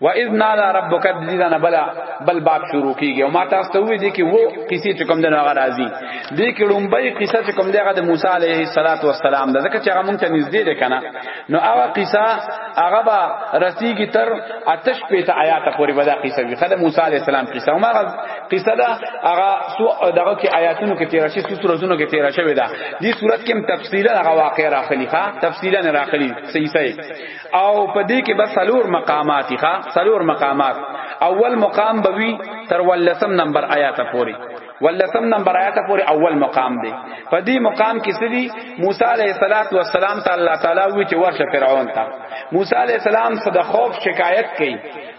و اذ نادا ربک دزیدانه بل بل باب شروع کیږي او ما تاسو ته وې دي کې وو قصې چې کوم دغه هغه راځي دې کې لومبۍ قصه چې کوم دغه د موسی علیه الصلاۃ والسلام ده ځکه چې هغه مونږ ته نږدې ده کنه نو هغه قصه هغه به رسیږي تر آتش پیت آیات پورې ودا قصه وی خدای موسی علیه السلام قصه ما قصه ده هغه سو دغه کې آیاتونو کې تیر شي سو سورونو کې تیر شوی ده دې صورت کې تفصیلا هغه واقع راخلی ښا تفصیلا راخلی صحیح صحیح او په دې کې به سلور مقامات ښه سلور مقامات اول مقام به وی تر ولسم نمبر آیات پوری ولسم نمبر آیات پوری اول مقام دی په دې مقام کې سړي موسی علیه الصلاۃ والسلام تعالی تعالی وی چې ورشه فرعون ته موسی علیه السلام صد خوف شکایت کړي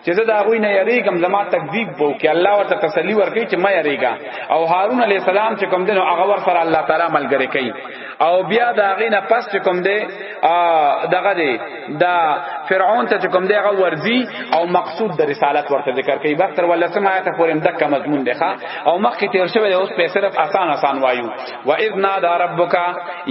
چې زه دا غوی نه یریږم زما تکذیب وو کې الله ورته تسلی ورکړي چې ما یریږم او هارون علی السلام چې کوم دین هغه ور سره الله تعالی ملګری کوي او بیا دا غینه پس چې کوم دی دغه دی دا فرعون ته چې کوم دی هغه ورزي او مقصود د رسالت ورته ذکر کوي بختر ولا سم آیت پورې مدک مضمون دی ښا او مخکې تیر شوی اوس په صرف آسان آسان وایو و اذ نادى ربک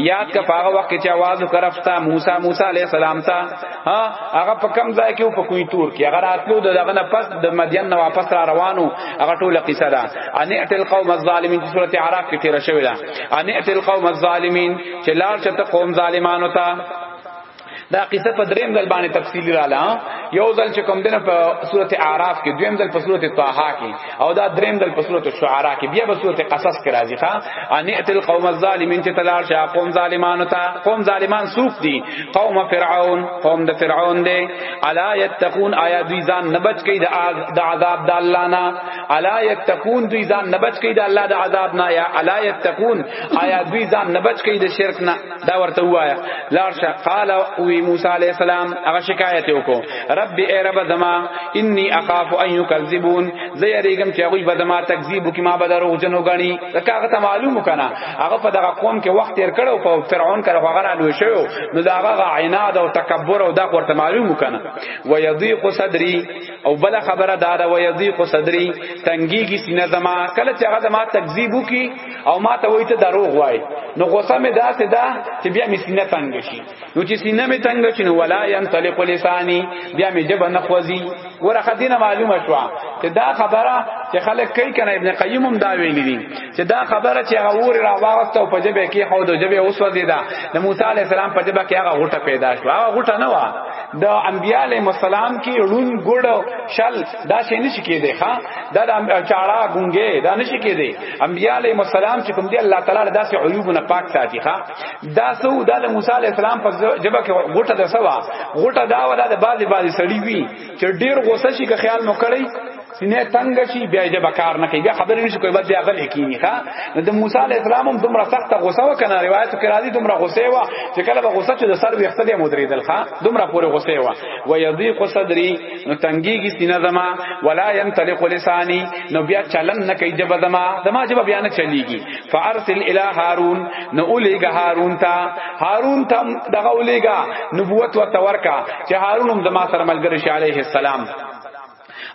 یاد کا هغه وخت چې आवाज وکړفتا موسی موسی علی السلام ته ها هغه په کم ځای کې په کوی تور کې هغه راتلو دغه نه پس د مدین نه واپس را روانو هغه ټوله قصه ده ان اتل قوم الظالمین چې سورته عراف کې تیر شوی ده ان اتل قوم الظالمین چې لار چته قوم ظالمانو ته دا قصه په دریم ځل باندې تفصیلی رااله یو ځل چې کوم دنه په سورته اعراف کې دویم ځل په سورته طه کې او دا دریم ځل په سورته شعرا کې بیا په سورته قصص کې راځي ښا ان اتل قوم الظالمین چې تلار شا قوم ظالمانو ته قوم ظالمان سوق دي قوم فرعون قوم د فرعون دی الا یتقون آیا دوی ځان نه بچ کی د عذاب د الله نه الا یتقون دوی ځان نه بچ کی د الله د عذاب نه یا الا یتقون آیا دوی ځان نه بچ کی د شرک نه دا ورته وایا لارشه قال وی موسی علی السلام هغه شکایت وکړو رب ای رب زما انی اخاف ان یکذبون زه یریګم چې هغه به زما تکذیب کی ما به دروغجن وګڼي دا هغه ته معلوم کنه هغه په دغه قوم کې وخت تیر کړو په فرعون کړه هغه را لوي شو نو دا هغه عناد او تکبر او دا ورته معلوم کنه و یضیق صدری او بل خبره دا دا و یضیق صدری تنګي کی سینه زما کله چې هغه زما تکذیب وکي او ما ته وایته دروغ وای نو غوسه مې داسې ده چې بیا مې سینه تنګ شي نو چې سینه می تنگ شي نو ولا ينطلق لساني بیا می جبه نخوزي ورخه دینه معلومه شو چې دا خبره چې خلک کوي کنه ابن قیم هم دا ویل دي چې دا خبره چې هغه ور را واغسته او په جبه کې خو د جبه اوس ودی دا د موسی علی السلام په جبه کې هغه غټه پیدا شو هغه غټه نه و د انبیاء علی السلام کې رون ګډ شل دا شي نشي کېده ښا دا د چاړه ګونګې دا نشي کېده انبیاء علی السلام چې کوم دی الله تعالی داسې عیوب نه پاک ساتي ښا دا سو دا د موسی علی السلام په جبه کې غوټه د سوا غوټه دا ولا د بازي بازي سړی وی چې ډیر غوسه شي که خیال مو کړی سینه تنگ شي بیا یې به کار نه کوي بیا خبرې نشي کوي بیا غلې کینی ښا نو د موسی علی السلام هم دومره سخت غوسه وکنه روایت کې راځي دومره غوسه وا چې کله به غوسه چې د سر ویخته دی مدریدل ښا دومره پورې غوسه وا و یضیق صدری نو تنګیږي سینه زما ولا ينطلق لسانی نو بیا چلن نه کوي جبه زما زما جبه بیا نه چلیږي فارسل الى هارون نو اولیګه هارون تا هارون ته دغه اولیګه نبوت ورته ورکا چې هارون هم زما سره ملګری شي عليه السلام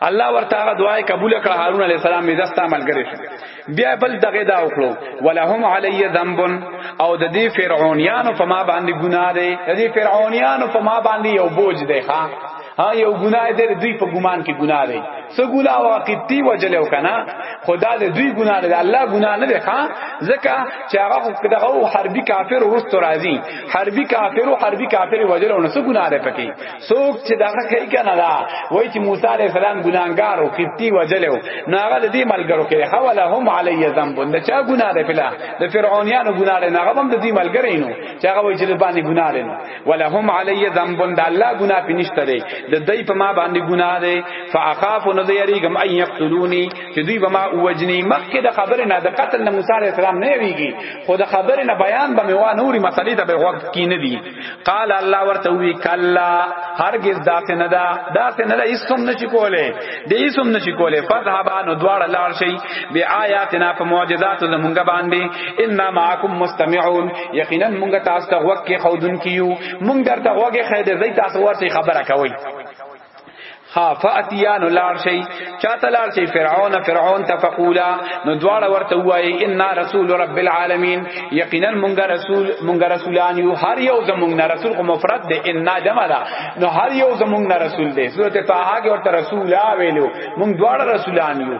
الله ورته هغه دعای قبول کړه هارون علی السلام می دستا ملګری بیا بل دغه دا وکړو ولهم علی ذنب او د دې فرعونانو په ما باندې ګناه ده د دې فرعونانو په ما باندې یو بوج ده ها ها یو ګناه دې دوی په ګمان کې ګناه دی څه ګناه واقعي وجل او کنه خدا دې دوی ګناه نه الله ګناه نه دی ښا ځکه چې هغه دغه حربي کافر ورست راځي حربي کافر او حربي کافر وجل او نه څه ګناه لري پکې څوک چې دغه کوي کنه دا وای چې موسی عليه السلام ګناګار او قبطي وجل او نه هغه دې ملګرو کې حواله هم علی ذنب دا چا ګناه ده فلا د فرعونانو ګناه نه هغه هم دې ملګرینو چې هغه وجل باندې ګناه لري ولهم علی ذنب د الله ګنا پینشته دی د دای په ما باندې ګنا دی فاخاف نو دی یریګم ان یقتلونی چې دوی به ما وجنی مخکې د خبر نه د قتل نه موسی علی السلام نه ویږي خو د خبر نه بیان به میوا نوري مسلې ته به وخت کې نه دی قال الله ورته وی کلا هرگز داسې نه دا داسې نه دا هیڅ هم نشي کوله دې هیڅ هم نشي کوله فذهبا نو دواړه لاړ شي بی آیاتنا په معجزات زمونږ باندې ان معکم مستمعون یقینا مونږ تاسو ته وخت کې خودن کیو مونږ درته وګه خیده زی تاسو ورته خبره کوي خافاتیان لار شي چاته لار شي فرعون فرعون تفقولا نو دواړه ورته وایي ان رسول رب العالمین یقینا مونږ رسول مونږ رسولان یو هر یو زمونږ نه رسول کو مفرد دی ان جمع ده نو هر یو زمونږ نه رسول دی سورته طه کې ورته رسولا ویلو مونږ دواړه رسولان یو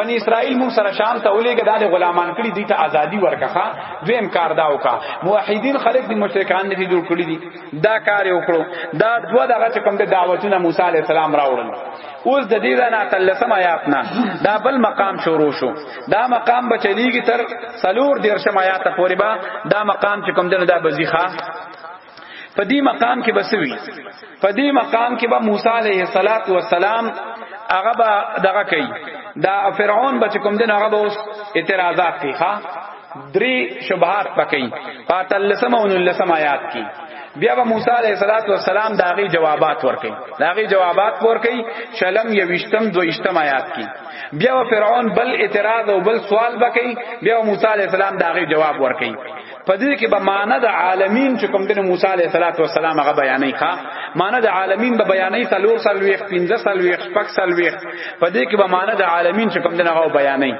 بنی اسرائیل مون سره شام ته ولېګه دال غلامان کړي دي ته ازادي ورکخه دویم کار دا وکا موحدین خلق دي مشرکان دي جوړ کړی دي دا کار وکړو دا دوه دغه چې کوم د دعوتونه موسی علی السلام راوړل اوس د دې نه تلسم آیات نه دا بل مقام شروع شو دا مقام بچلیږي تر سلور دیرشم آیات پورې با دا مقام چې کوم دنه دا بزیخه په دې مقام کې بسوي په دې مقام کې به موسی عليه صلوات و سلام هغه به دغه کوي دا فرعون بچ کوم دین هغه به اوس اعتراضات کوي ها درې شبهات پکې پاتلسم او نلسم آیات کې بیا به موسی علیہ الصلات والسلام داغي جوابات ورکړي داغي جوابات ورکړي شلم یوشتم دویشتم آیات کې بیا فرعون بل اعتراض او بل سوال بکې بیا موسی علیہ السلام داغي جواب ورکړي په دې کې به معنی د عالمین چې کوم د موسی علیه السلام هغه بیانې ښا معنی د عالمین به بیانې تلور سلويخ 15 سلويخ شپږ سلويخ په دې کې به معنی د عالمین چې کوم د هغه بیانې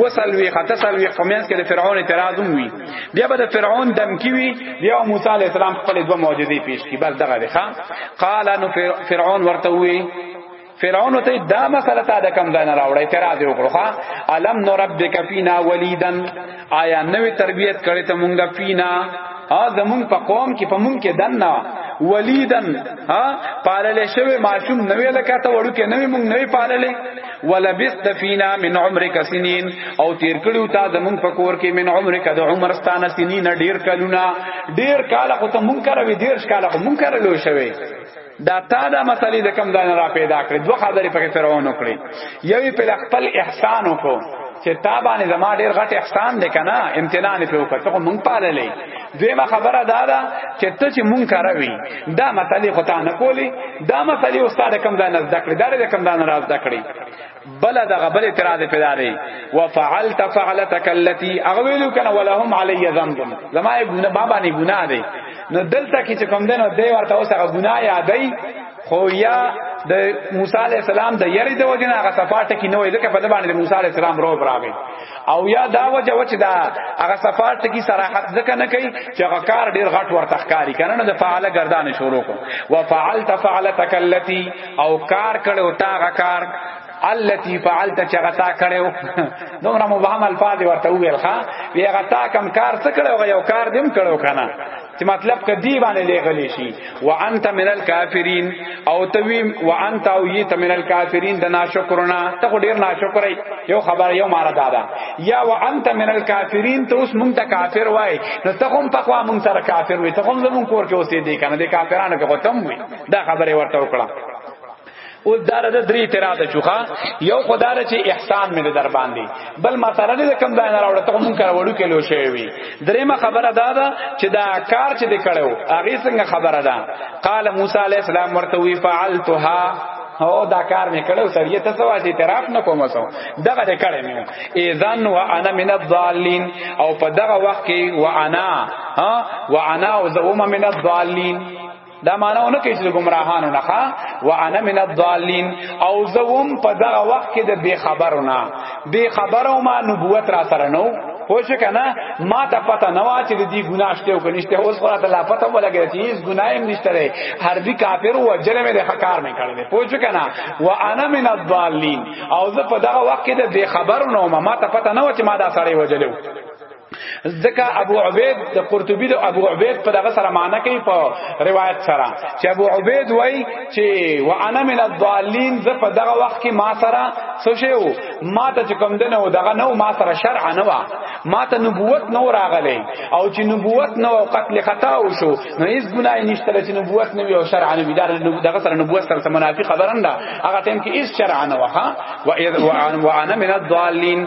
وسلويخ تسلويخ په میانس کې د فرعون اعتراض وی بیا به د فرعون دم کی وی بیا موسی علیه السلام خپل دوه معجزې پیش کی بس دغه ښا قال نو فرعون ورته وی فرعون ته دا مسله تا د کم ځای نه راوړی اعتراض وکړو ها علم نو ربک فینا ولیدن آیا نوې تربیت کړې ته مونږه فینا ها زمون په قوم کې په مونږ کې دنه ولیدن ها پالل شوی معصوم نوې لکه ته وړو کې نوې مونږ نوې پاللې ولبست فینا من عمرک سنین او تیر کړو تا زمون په کور کې من عمرک د عمر ستانه سنین ډیر کلونه ډیر کاله خو ته مونږ کروي ډیر کاله خو مونږ کرلو شوی دا تا دا مسلې د کم دان را پیدا کړې دوه خبرې پکې سره ونه کړې یوې په خپل احسان وکړو چې تا باندې زما ډېر غټ احسان دی کنه امتنان په وکړ ته مونږ پاللې دیمه خبره دا ده چې ته چې مونږ کاروي دا مسلې خو تا نه کولی دا مسلې استاد کم دان زده کړې دا د کم دان راز زده کړې بل دغه بل اعتراض پیدا دی وفعلت فعلتك التي اغویلو کنه ولهم علی ذنب زما ګناه بابا نه ګناه دی نو دلته کې چې کوم دنو دی ورته اوس هغه ګناه یادای خو یا د موسی علی السلام د یری د وجنه هغه صفاټه کې نوې ځکه په باندې موسی علی السلام رو براغی او یا دا وجه وچ دا هغه صفاټه کې صراحت ځکه نه کوي چې هغه کار ډیر غټ ورته ښکاری کنه نه د فعاله گردان شروع کو وفعلت فعلتک التي او کار کړو تا غکار التي فعلت چغتا کړو دومره مبهم الفاظ ورته ویل ښا وی غتا کم کار څه کړو یو کار دیم کړو کنه چې مطلب ک دی باندې لګلې شي وانت من الکافرین او توی وانت او یت من الکافرین د ناشکرنا ته ډیر ناشکرای یو خبر یو مار دادا یا وانت من الکافرین ته اوس مونږ ته کافر وای نو ته هم په خوا مونږ سره کافر وای ته هم زمون کور کې اوسې دی کنه د کافرانو کې ختم وای دا خبره ورته وکړه او دار د درې اعتراض چوخه یو خدای له چې احسان مې در باندې بل ما سره دې کم ځای نه راوړته مونږ کار وړو کې لو شوی وي درېمه خبره دا ده چې دا کار چې دې کړو هغه څنګه خبره ده قال موسی علی السلام ورته وی فعلتها او دا کار مې کړو سړی ته سوا چې اعتراف نه کوم سو دغه دې کړې مې اذن وانا من الضالین او په دغه وخت کې وانا ها وانا او زوم من الضالین دا معنا ونه کوي چې گمراهانو نه ښا وانا من الضالین او زوم په دغه وخت کې د بے خبرو نه بے خبرو ما نبوت را سره نو پوښ کنه ما ته پته نه وا چې دې ګناشته او کنيشته اوس خو ته لا پته ولګی چې هیڅ ګناه هم نشته لري حربي کافر او جرم دې حکار نه کړی پوښ کنه وانا من الضالین او زه په دغه وخت کې د بے خبرو نه ما ته پته نه و چې ما دا سړی وجلو ځکه ابو عبید د قرطبی د ابو عبید په دغه سره معنی کوي په روایت سره چې ابو عبید وای چې وانا من الضالین ز په دغه وخت کې ما سره څه شی وو ما ته چې کوم دنه و دغه نو ما سره شرع نه و ما ته نبوت نو راغلی او چې نبوت نو قتل خطا او شو نو هیڅ ګناه نشته چې نبوت نو او شرع نه وي دغه سره نبوت سره منافق خبرنده هغه ټیم کې هیڅ شرع نه و ها وانا من الضالین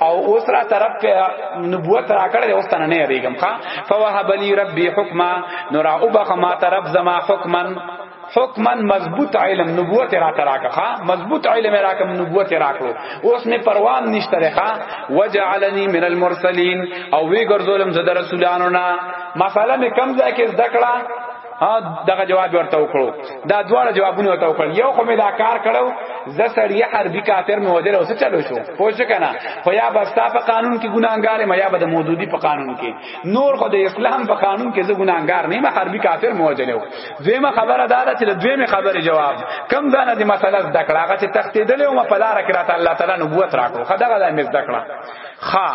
او اوس را طرف ته نبوت را کړل اوس تنه نه یریګم ښا فوهب لی ربی حکما نور او بخ ما طرف زما حکمن حکما مضبوط علم نبوت را تراکه ها مضبوط علم را کوم نبوت را کړو اوس می پروان نشته رخا وجعلنی من المرسلین او وی ګرځولم زده رسولانو نا مساله می کم ځای کې ذکر دغه جواب ورته وکړو دا دواړه جوابونه ورته وکړ یو خو مې دا کار کړو زه سړی حربي کافر مې وځل اوس چلو شو پوه شو کنه خو یا بستا په قانون کې ګناګار ما یا به د مودودی په قانون کې نور خو د اسلام په قانون کې زه ګناګار نه ما حربي کافر مې وځل دویمه خبره دا ده چې د دویمه خبره جواب کم دانه د مسله دکړه هغه چې تختیدل او ما په لار کې راته الله تعالی نبوت راکړو خدای غلا مې دکړه خا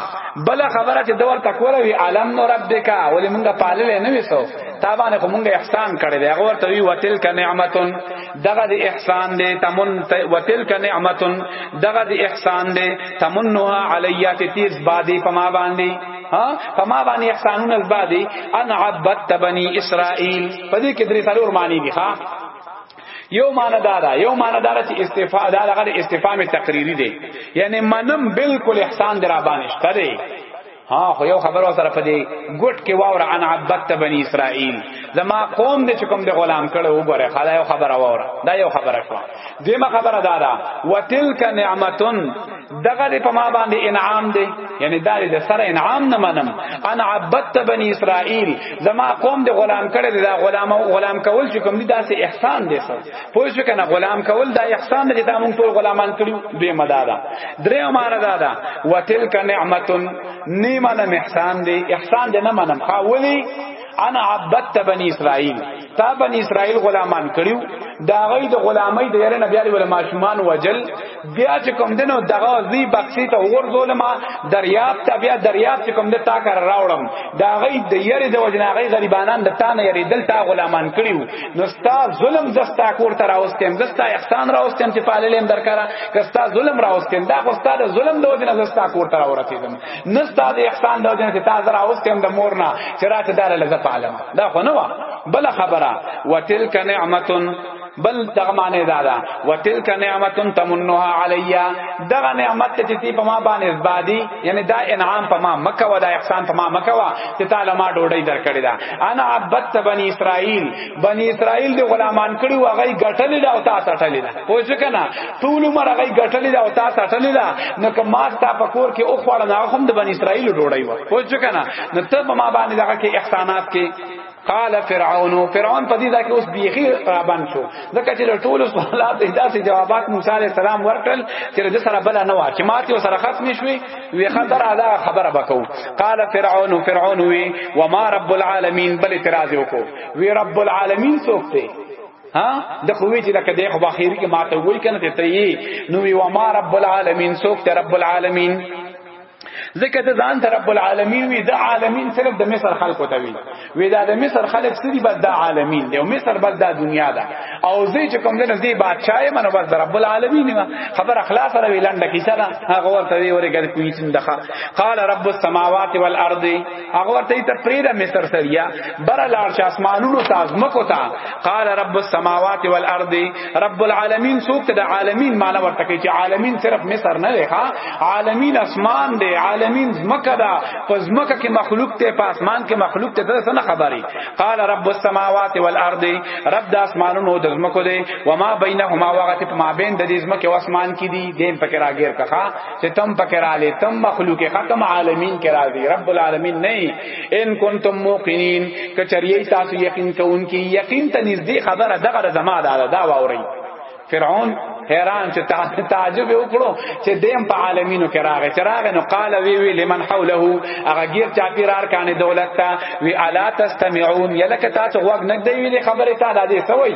بل خبره چې دور تکوره وی عالم نو رب دکا ولی مونږه پاللې نه وسو تا باندې خو مونږه احسان کړی دی هغه ورته وی وتل ک نعمتون دغه دی احسان دی تمن وتل ک نعمتون دغه دی احسان دی تمنها علیات تیز بادی پما باندې ها پما باندې احسانون از بادی ان عبدت بنی اسرائیل پدې کې درې سالور معنی دي ها یو معنی دارا یو معنی دارا چې استفاده دا هغه استفهام تقریری دی یعنی منم بالکل احسان درا باندې شته ها خو یو خبر وسره پدې ګټ کې واور عن عبدت بنی اسرائیل زما قوم دې چکم دې غلام کړه وګوره خلا یو خبر واور دا یو خبره شو دیمه خبره دارا وتلک نعمتن دغه دې په ما باندې انعام دی یعنی دا دې سره انعام نه منم انا عبدت بنی اسرائیل زما قوم دې غلام کړي دا غلام غلام کول چې کوم دي دا سه احسان دی سر پوه شو کنه غلام کول دا احسان دی دا مونږ ټول غلامان کړیو دې مدارا درې مار دا دا وتلک نعمت نیمه احسان دی احسان دې نه منم خاولی انا عبدت بنی اسرائیل تا بن اسرائیل غلامان کړیو دا غي د غلامۍ د یاره نبی علی ولما شمان وجل بیا چې کوم دینو دغه زی بخشی ته ور ظلما دریاب ته بیا دریاب چې کوم د تا کار راوړم دا غي د یاره د وجنا غي غریبانان د تا نه یری دل تا غلامان کړیو نو ستا ظلم زستا کور تر اوستم زستا احسان راوستم چې پاللم درکاره کستا ظلم راوستم دا خو ستا د ظلم د وجنا زستا کور تر اورتیدم نستا د احسان د وجنه تا زرا اوس تم د مور نه چرته دار لزف عالم دا خو نه وا بل خبره وتلک نعمت بل دغه معنی دا ده وتلک نعمت تمنها علیا دغه نعمت چې تی په ما باندې زبادي یعنی دا انعام په ما مکه ودا احسان په ما مکه وا چې تعالی ما ډوډۍ درکړې ده انا عبدت بنی اسرائیل بنی اسرائیل دی غلامان کړي واغې غټلې دا او تا سټلې ده پوه شو کنه ټول عمر هغه غټلې دا او تا سټلې دا نو که ما ستا په کور کې او خوړه نه هم د بنی اسرائیل ډوړی و خو ځکه نه نو ته به ما باندې دغه کې احسانات کې قال فرعون فرعون په دې ځکه اوس بیخي رابان شو ځکه چې ټول سوالات داسې جوابات موسی عليه السلام ورکړل چې د سره بل نه وا چې ماته سره ختم شوي وی خطر ادا خبره بکو قال فرعون فرعون وی وما رب العالمین بل اعتراض وکړو وی رب العالمین څوک دی ها د خوې چې لکه د خو بخیر کې ماته وای کنه ته یې نو وی و ما رب العالمین سوک ته رب العالمین ځکه د ځان ته رب العالمین وی د عالمین صرف د مصر خلق ته وی وی دا د مصر خلق سری بس د عالمین دی او مصر بس د دنیا ده او زی چې کوم نه زی بادشاہ یې منو بس د رب العالمین ما خبر اخلاص سره ویلند کیسه ده هغه ورته وی ورګر کوی څنګه قال رب السماوات والارض هغه ورته ته پریره مصر سریا بر لار چې اسمانونو ته ازمکو ته قال رب السماوات والارض رب العالمین سوک ته د عالمین معنی ورته کوي چې عالمین صرف مصر نه دی ها عالمین اسمان دی عالمین زمکه ده په زمکه کې مخلوق ته په اسمان کې مخلوق ته څه نه خبري قال رب السماوات والارض رب د اسمانونو د زمکو دی و ما بینهما وغت په مابین د دې زمکه او اسمان کې دی دیم پکې راګیر کخه چې تم پکې را لې تم مخلوق ختم عالمین کې راځي رب العالمین نه ان کنتم موقنین کچریه تاسو یقین کوونکی یقین ته نږدې خبره دغه زما دا دا واوري فرعون حیران چې تعجب وکړو چې دیم په عالمینو کې راغی چې راغی نو قال وی وی لمن حوله هغه غیر چا پیرار کانه دولت ته وی الا تستمعون یلک تاسو وګ نګ دی وی خبره تعالی دې سوی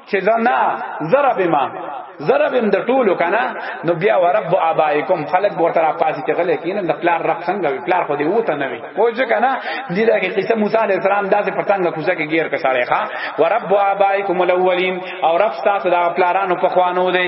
چې دا نه ضرب ما ضرب هم د ټولو کنه نو بیا ورب ابائکم خلق ورته را پاسې چې غلې کین د پلار رب څنګه وی پلار خو دې وته نه وی خو چې کنه دې دا کې قصه موسی علی السلام داسې پتنګ کوزه کې غیر کساړې ښا ورب ابائکم الاولین او رب تاسو د پلارانو په خوانو دی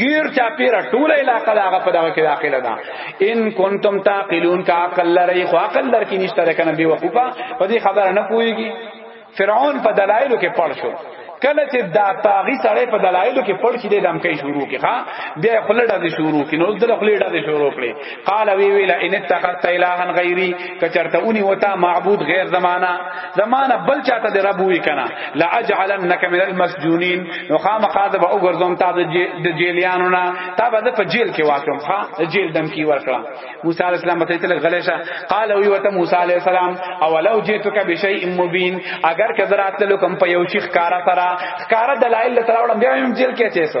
غیر چا پیرا ټول علاقہ داغه په دغه کې داخله ده ان کنتم تعقلون کا عقل لري خو عقل لر کې نشته ده کنه بي وقوفه په دې خبره نه پويږي فرعون په دلایلو کې پړ شو کله چې دا تاغي سړی په دلایلو کې پړ شي د دمکې شروع کې ها بیا خلډه دې شروع کې نو دل خلډه دې شروع کړي قال وی ویل ان اتخذت الها غیری کچرته اونی وتا معبود غیر زمانہ زمانہ بل چاته دی رب وی کنا لا اجعلنک من المسجونین نو خام خاطب او ګرځوم تا د جیلیانو نا تا به په جیل کې واچوم ها جیل دم کی ورکړه موسی علی السلام ته تل غلیشه قال وی وتا موسی علی السلام اولو جئتک بشیء مبین اگر کذرات لکم په یو شیخ کارا سرا کارا دلائل تراوړم بیا هم جیل کې چیسو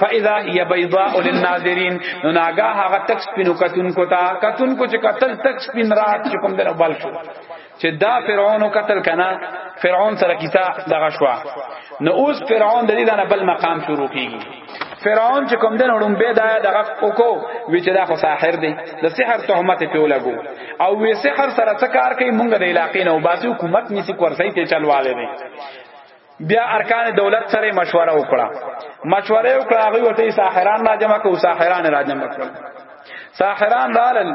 فاذا هي بيضاء للناظرين نو ناګه هغه تک سپینو کتون کو تا کتون کو چې قتل تک سپین رات چې کوم در بل شو چې دا فرعون قتل کنا فرعون سره کیسه دغه شو نو اوس فرعون د دې نه بل مقام شروع کیږي فرعون چې کوم دن وړم به دا دغه وکو وی چې دا خو ساحر دی د سحر تهمت په ولګو او وی سحر سره څه کار کوي مونږ د علاقې نه وباسي حکومت نسی کورسي ته چلواله دی بیا ارکان دولت سره مشوره وکړه مشوره وکړه هغه وته ساحران را جمع کو ساحران را جمع کړ ساحران رالل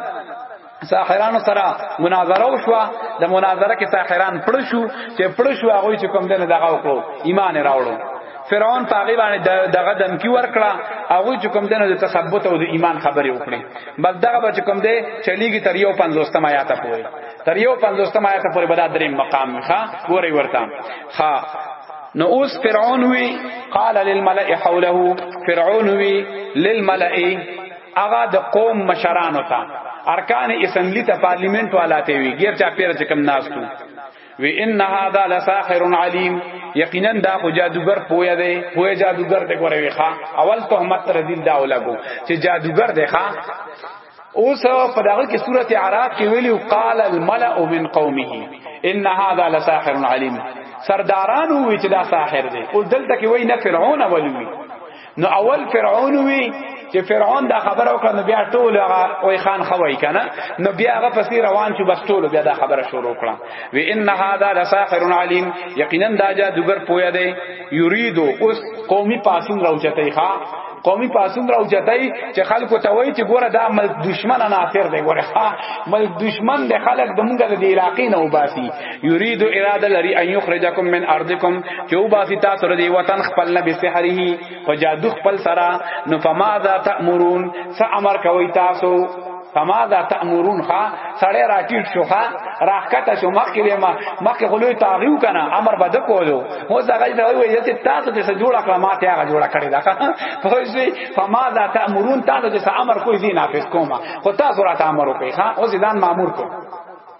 ساحرانو سره مناظره وشوه د مناظره کې ساحران پړ شو چې پړ شو هغه چې کوم دنه دغه وکړو ایمان راوړو فرعون پاغي باندې دغه دمکی ورکړه هغه چې کوم دنه د تثبت او د ایمان خبرې وکړي بس دغه به چې کوم دی چلیږي تر یو 50 آیات پورې تر یو پنځوستم آیت پورې بدا دریم مقام ښا ګوري ورته ښا نو اوس فرعون وی قال للملئ حوله فرعون وی للملئ اغا د قوم مشران وتا ارکان اسمبلی ته پارلیمنت والا ته وی غیر چا پیر چې کم ناس کو وی ان هذا لساحر علیم یقینا دا خو جادوګر پویا دی پویا جادوګر ته کوي ښا اول تهمت رزیل دا ولګو چې جادوګر دی ښا اوس په دغه کې سورته اعراف کې ویلو قال الملأ من قومه ان هذا لساحر عليم سرداران وی چې دا ساحر دی او دلته کې وای نه فرعون اولوي نو اول فرعون وی چې فرعون دا خبره وکړه نو بیا ټول هغه وای خان خوای کنه نو بیا هغه پسې روان شو بس ټول بیا دا خبره شروع کړه و ان هذا لساحر عليم یقینا دا جادوګر پویا دی یریدو اوس قومي پاسون راوچتای ښا قومي پاسون راوچتای چې خلکو ته وایي چې ګوره دا ملک دشمن ناصر دی ګوره ښا ملک دشمن دی خلک د مونږ د علاقې نه وباسي یریدو اراده لري ان یخرجکم من ارضکم چې وباسي تاسو ردی وطن خپل نه به سحره په جادو خپل سره نو فماذا تأمرون څه امر کوي تاسو فما ذا تأمرون خا سړی راټیټ شو خا راکته شو مخکې به ما مخکې خلوی تاغیو کنه امر بده کولو هو زغی دا وی چې تاسو ته جوړه کړه ما ته هغه جوړه کړی دا فوجي فما ذا تأمرون تاسو ته امر کوی دین حافظ کوما خو تاسو را امر کوي خا او زیدان مامور کو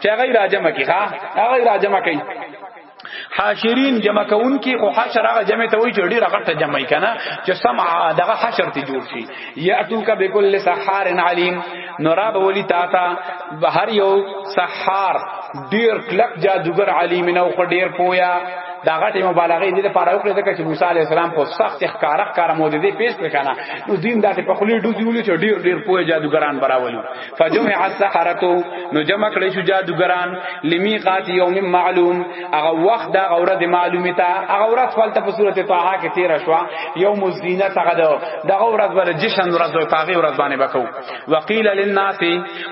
چې هغه راجمه کی ها هغه راجمه کوي حاشرین جمع کون کی خو حشر هغه جمع ته وای چې ډیر غټه جمع کنا چې سمع دغه حشر ته جوړ شي یاتو کا بكل سحار علیم نورا بولی تا تا بهر یو سحار ډیر کلک جادوګر علیم نو خو ډیر پویا دا غټه مبالغه دې لپاره وکړه ځکه چې موسی علی السلام په سخت ښکارا ښکارا معجزې پیش کړې کنه نو دین داسې په خلی ډوزي ولې چې ډیر ډیر پوهه جادوګران براولي فجمع السحرتو نو جمع کړی شو جادوګران لمیقات یوم معلوم هغه وخت دا غوره د معلومه تا هغه ورځ فلته په صورت طه کې تیر شو یوم الزینه هغه دا دغه ورځ ول جشن ورځ او پاغي ورځ باندې بکو وقیل للناس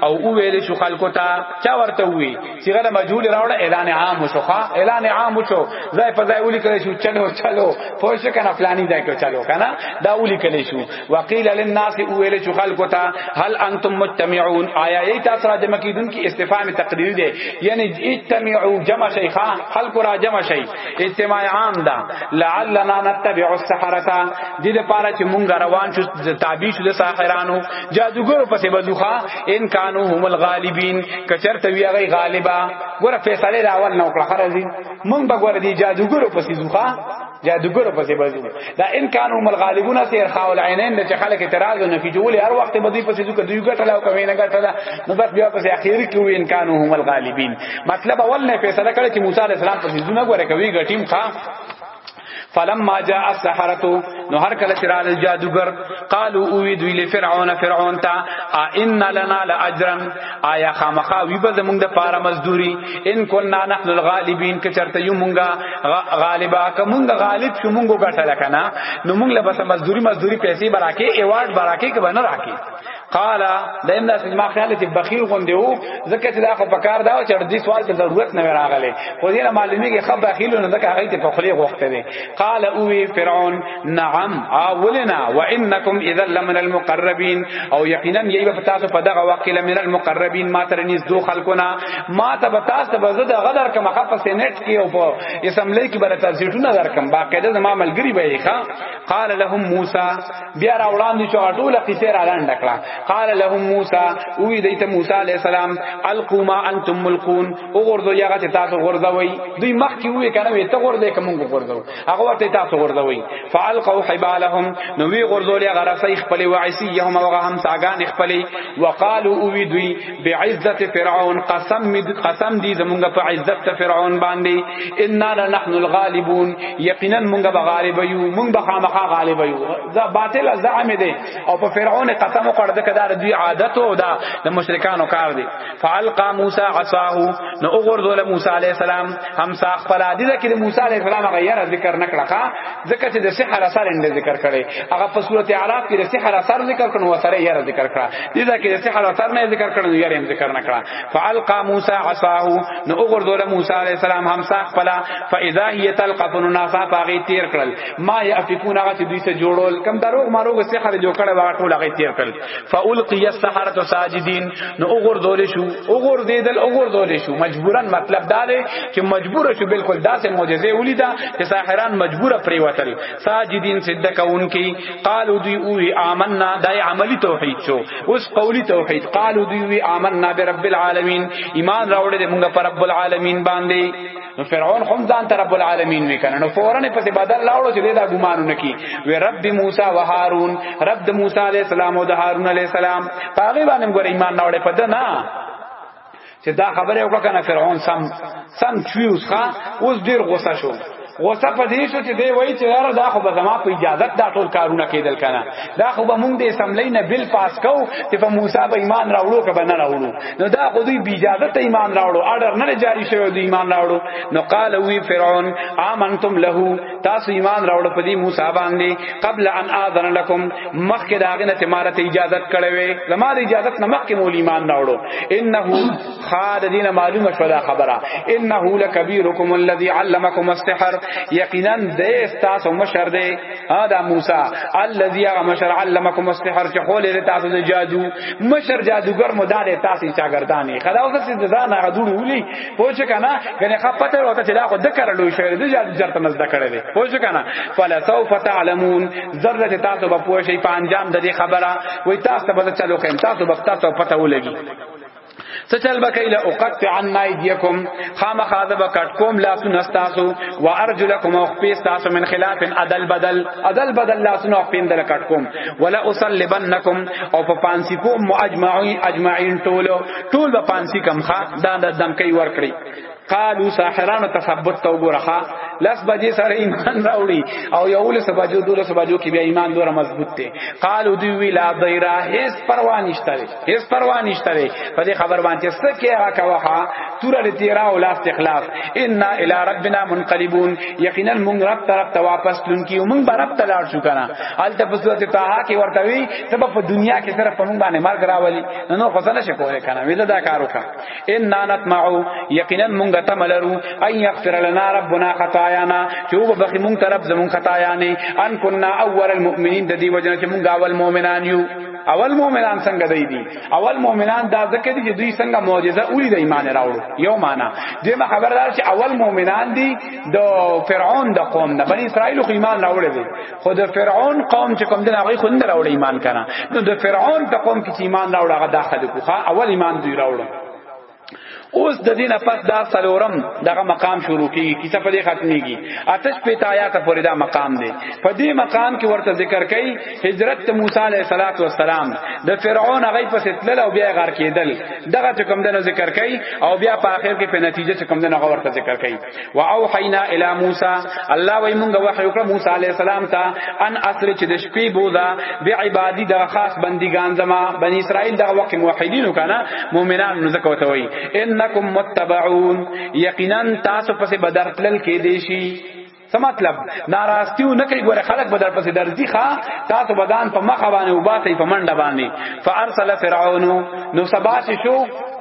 او او ویل شو خلکو ته چا ورته وی چې غره مجهول راوړ اعلان عام شو ښا اعلان عام شو ځای په ځای ولي کړی شو چلو چلو پوه شو کنه فلانی ځای کې چلو کنه دا ولي کړی شو وقیل للناس اویل چو خلقو تا هل انتم مجتمعون آیا ای تاسو را جمع کیدون کی استفهام تقریری دی یعنی اجتمعوا جمع شیخا خلق را جمع شی اجتماع عام دا لعلنا نتبع السحرة دې لپاره چې مونږ روان شو تابع شو د ساحرانو جادوګرو پسې بزوخه ان کانو هم الغالبین کچرته وی هغه غالبا ګوره فیصله راول نو کړه خرزی مونږ به ګوره دی جادوګرو پسې زوخه جادوګر په ځای بازو دا ان کانو مل غالبونه سیر خاو العینین د خلک اعتراض نه کی جوړي هر وخت بدی په ځو کدی ګټل او کوي نه ګټل نو بس بیا په اخر کې وین کانو هم الغالبین مطلب اول نه فیصله کړ چې موسی علی السلام په ځو نه غوړه کوي غټیم ښا فلما جاء السحرة نو هر کله چې راغل جادوګر قالو او دوی له فرعون فرعون ته ان لنا لاجرا آیا خامخا وی به زمونږ د پاره مزدوري ان كنا نحن الغالبین که چرته یو مونږه غالبا که مونږ غالب شو مونږ ګټل کنه نو مونږ له بس مزدوري مزدوري پیسې براکه ایوارډ براکه که بنه راکه قال د ان داس ما خیال چې بخیل غوندې وو ځکه چې دا خو په کار دا او چې دې سوال ته ضرورت نه راغله خو دې معلومیږي خو بخیل نه ځکه هغه ته په خلی غوښته دي قال او فرعون نعم اولنا وانکم اذا لمن المقربین او یقینا یی په تاسو په دغه وخت کې لمن المقربین ما تر نس دو خلقنا ما ته په تاسو به زده غدر کما خپ سینټ کې او په اسمبلی کې برته زیټونه در کم باقاعده زما ملګری به ښا قال لهم موسی بیا را وړاندې شو ټول قصه را لاند کړه قال لهم موسی او دې ته موسی علی السلام القوا ما انتم ملقون او غرزو یغه تاسو غرزوي دوی مخ کې وې کنه وې ته غرزه کوم غرزو هغه ورته تاسو غردوي فالقوا حبالهم نو وی غردول هغه رسي خپل وعسيهم هغه هم ساغان خپل وقالو او وی دوی بعزت فرعون قسم قسم دي زمونږ په عزت فرعون باندې اننا لنحن الغالبون یقینا مونږ به غالب یو مونږ به خامخا غالب یو دا باطل زعم دي او په فرعون قسم وکړ دغه دوی عادت او دا د مشرکانو کار دي فالقا موسی عصاه نو وګورځول موسی علی السلام هم سا خپل عادی ده کې موسی علی السلام غیر ذکر نکړه ښا ځکه چې د سحر اثر اند ذکر کړي هغه په سورته اعراف کې د سحر اثر ذکر کړي نو سره یې ذکر کړه دې ځکه د سحر اثر نه ذکر کړي نو یې هم ذکر نکړه فالقا موسی عصاه نو وګورځول موسی علی السلام هم سا خپل فاذا هي تلقف الناس فاغی تیر کړل ما یافکون هغه چې دوی ته جوړول کم دروغ ماروغ سحر جو کړه واټول هغه تیر کړل فالقی السحرۃ ساجدین نو اوغور دول شو اوغور دیدل اوغور دول شو مجبورا مطلب دا دی چې مجبور شو بالکل داسې معجزه ولیدا چې ساحران مجبور پریوتل ساجدین سجده کوونکی قالو دی او آمنا دای عملی توحید شو اوس قولی توحید قالو دی او آمنا برب العالمین ایمان راوړل موږ پر رب العالمین باندې نو فرعون هم ځان ته رب العالمین وکنه نو فورن پس بدل لاړو چې دا ګمانونه کی و رب موسی و هارون رب د موسی علی السلام او د هارون علی السلام پاغي باندې ګور ایمان نه وړي پد نه چې دا خبره وکړه کنه فرعون سم سم چویوس ښا اوس ډیر غوسه شو غوسه په دې شو چې دی وایي چې یاره دا خو به زما په اجازه دا ټول کارونه کېدل کنه دا خو به مونږ د اسمبلی نه بل پاس کو چې په موسی به ایمان راوړو که به نه راوړو نو دا خو دوی بی اجازه ته ایمان راوړو اډر نه جاری شوی دوی ایمان راوړو نو قال وی فرعون امنتم له تاسو ایمان راوړو په دې موسی باندې قبل ان اذن لكم مخکې دا غنه ته مارت اجازه کړې وې زموږ اجازه نه مخکې مول ایمان راوړو انه خاد دین معلومه شو دا خبره انه لکبیرکم الذی علمکم السحر یقینا دې تاسو مشر دې ها دا موسی الذي مشر علمکم السحر چې خو لري تاسو د جادو مشر جادوګر مو داله تاسو چاګردانه خدا اوس چې دا نه غدوړي ولي پوه شو کنه کنه خا پته وته چې دا خو د کړه لوی شوی د جادو جرته نزد کړی دی پوه شو کنه فلا سوف تعلمون ذره تاسو به پوه شئ په انجام د دې خبره وای تاسو به چلو کین تاسو به تاسو پته ولګي سچل بکی لأقطعن ایدیکم خامخا د بکټ کوم لاسونه استاسو و ارجلکم او خپې استاسو من خلاف عدل بدل عدل بدل لاسونه او خپې اندل کټ کوم ولا اصلبنکم او په پانسی کوم اجمعین اجمعین ټول ټول په پانسی کم خا دا د دمکې ور کړی قالو ساحرانو تثبت تو ګورخه لس بجې سره ایمان راوړي او یو لس بجو دوله بجو کې بیا ایمان دوره مضبوط دی قالو دی ویلا دایرا هیڅ پروا نشته هیڅ پروا نشته په دې خبر باندې څه کې هغه کوه تور دې تیرا او لاس اخلاف ان الی ربنا منقلبون یقینا مونږ رب طرف ته واپس لونکي مونږ به رب ته لاړ شو کنه الته په صورت طه کې ورته وی ته په دنیا کې صرف مونږ باندې مرګ راولي نو خو څه نشه کوله کنه ویله دا کار وکړه ان نتمعو یقینا مونږ ته ملرو ان یغفر لنا ربنا خطايانا چې وب بخي مونږ طرف زمون خطايا نه ان كنا اول المؤمنین د دې وجنه چې مونږ اول مؤمنان یو اول مؤمنان څنګه دی دي اول مؤمنان دا ځکه دي چې دوی څنګه معجزه اولي د ایمان راوړو یو معنا دغه خبردار چې اول مؤمنان دي د فرعون د قوم نه بنی اسرائیل خو ایمان راوړل دي خو د فرعون قوم چې کوم دین هغه خو نه راوړ ایمان کنه نو د فرعون په قوم کې ایمان راوړ هغه داخله کوخه اول ایمان دی راوړ اوس د دینه پس دا سلورم دغه مقام شروع کیږي کیسه په دې ختميږي آتش په آیات پورې دا مقام دی په دې مقام کې ورته ذکر کړي هجرت ته موسی علیه الصلاۃ والسلام د فرعون هغه پس تلل او بیا غار کېدل دغه کوم دنه ذکر کړي او بیا په آخر کې په نتیجه کوم دنه ورته ذکر کړي واوحینا الی موسی الله وای مونږ وحی وکړه موسی علی السلام ته ان اصل چې د شپې بودا به عبادی د خاص بندگان زما بنی اسرائیل د وخت موحدین کنه مؤمنان نو زکه وته وای انکم متبعون یقینا تاسو پس بدرتل کې دیشی څه مطلب ناراستی نه کوي ګوره خلک بدر پسې درځي ښا تاسو بدان په مخ باندې وباسي په منډه باندې فارسل فرعون نو سبا شو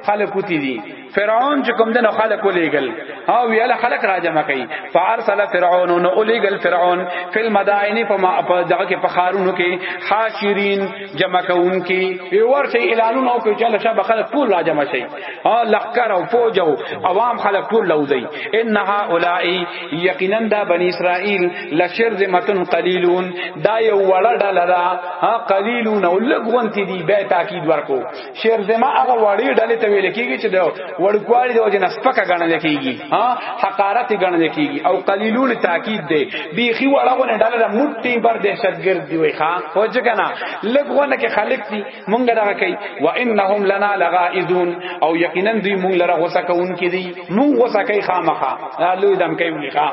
خلکو تی دي فرعون چې کوم دنو خلق ولېګل او ویل خلق را جمع کړي فارسل فرعون نو ولېګل فرعون فل مدائن په دغه کې په خارونو کې حاشرین جمع کون کې یو ورته اعلانونه او کې چې شب خلق ټول را جمع شي ها لخر او فوج او عوام خلق ټول لوزي ان هؤلاء یقینا دا بنی اسرائیل لشرذمتن قلیلون دا یو وړه ډله دا ها قلیلون او لګونتی دی به تاکید ورکو شیر زما هغه وړي ډلې ته ویل کیږي چې د وړکوالي د وجه نسپکه غنل کیږي ها حقارت غنل کیږي او قلیلون تاکید دی بیخي وړغونه ډلې د مټي بر دهشتګرد دی وای ښا خوځ کنه لګونه کې خلک دي مونږ دغه کوي و انهم لنا لغائزون او یقینا دوی مونږ لره غوسه کوونکې دي مونږ غوسه کوي خامخا لوی دم کوي ښا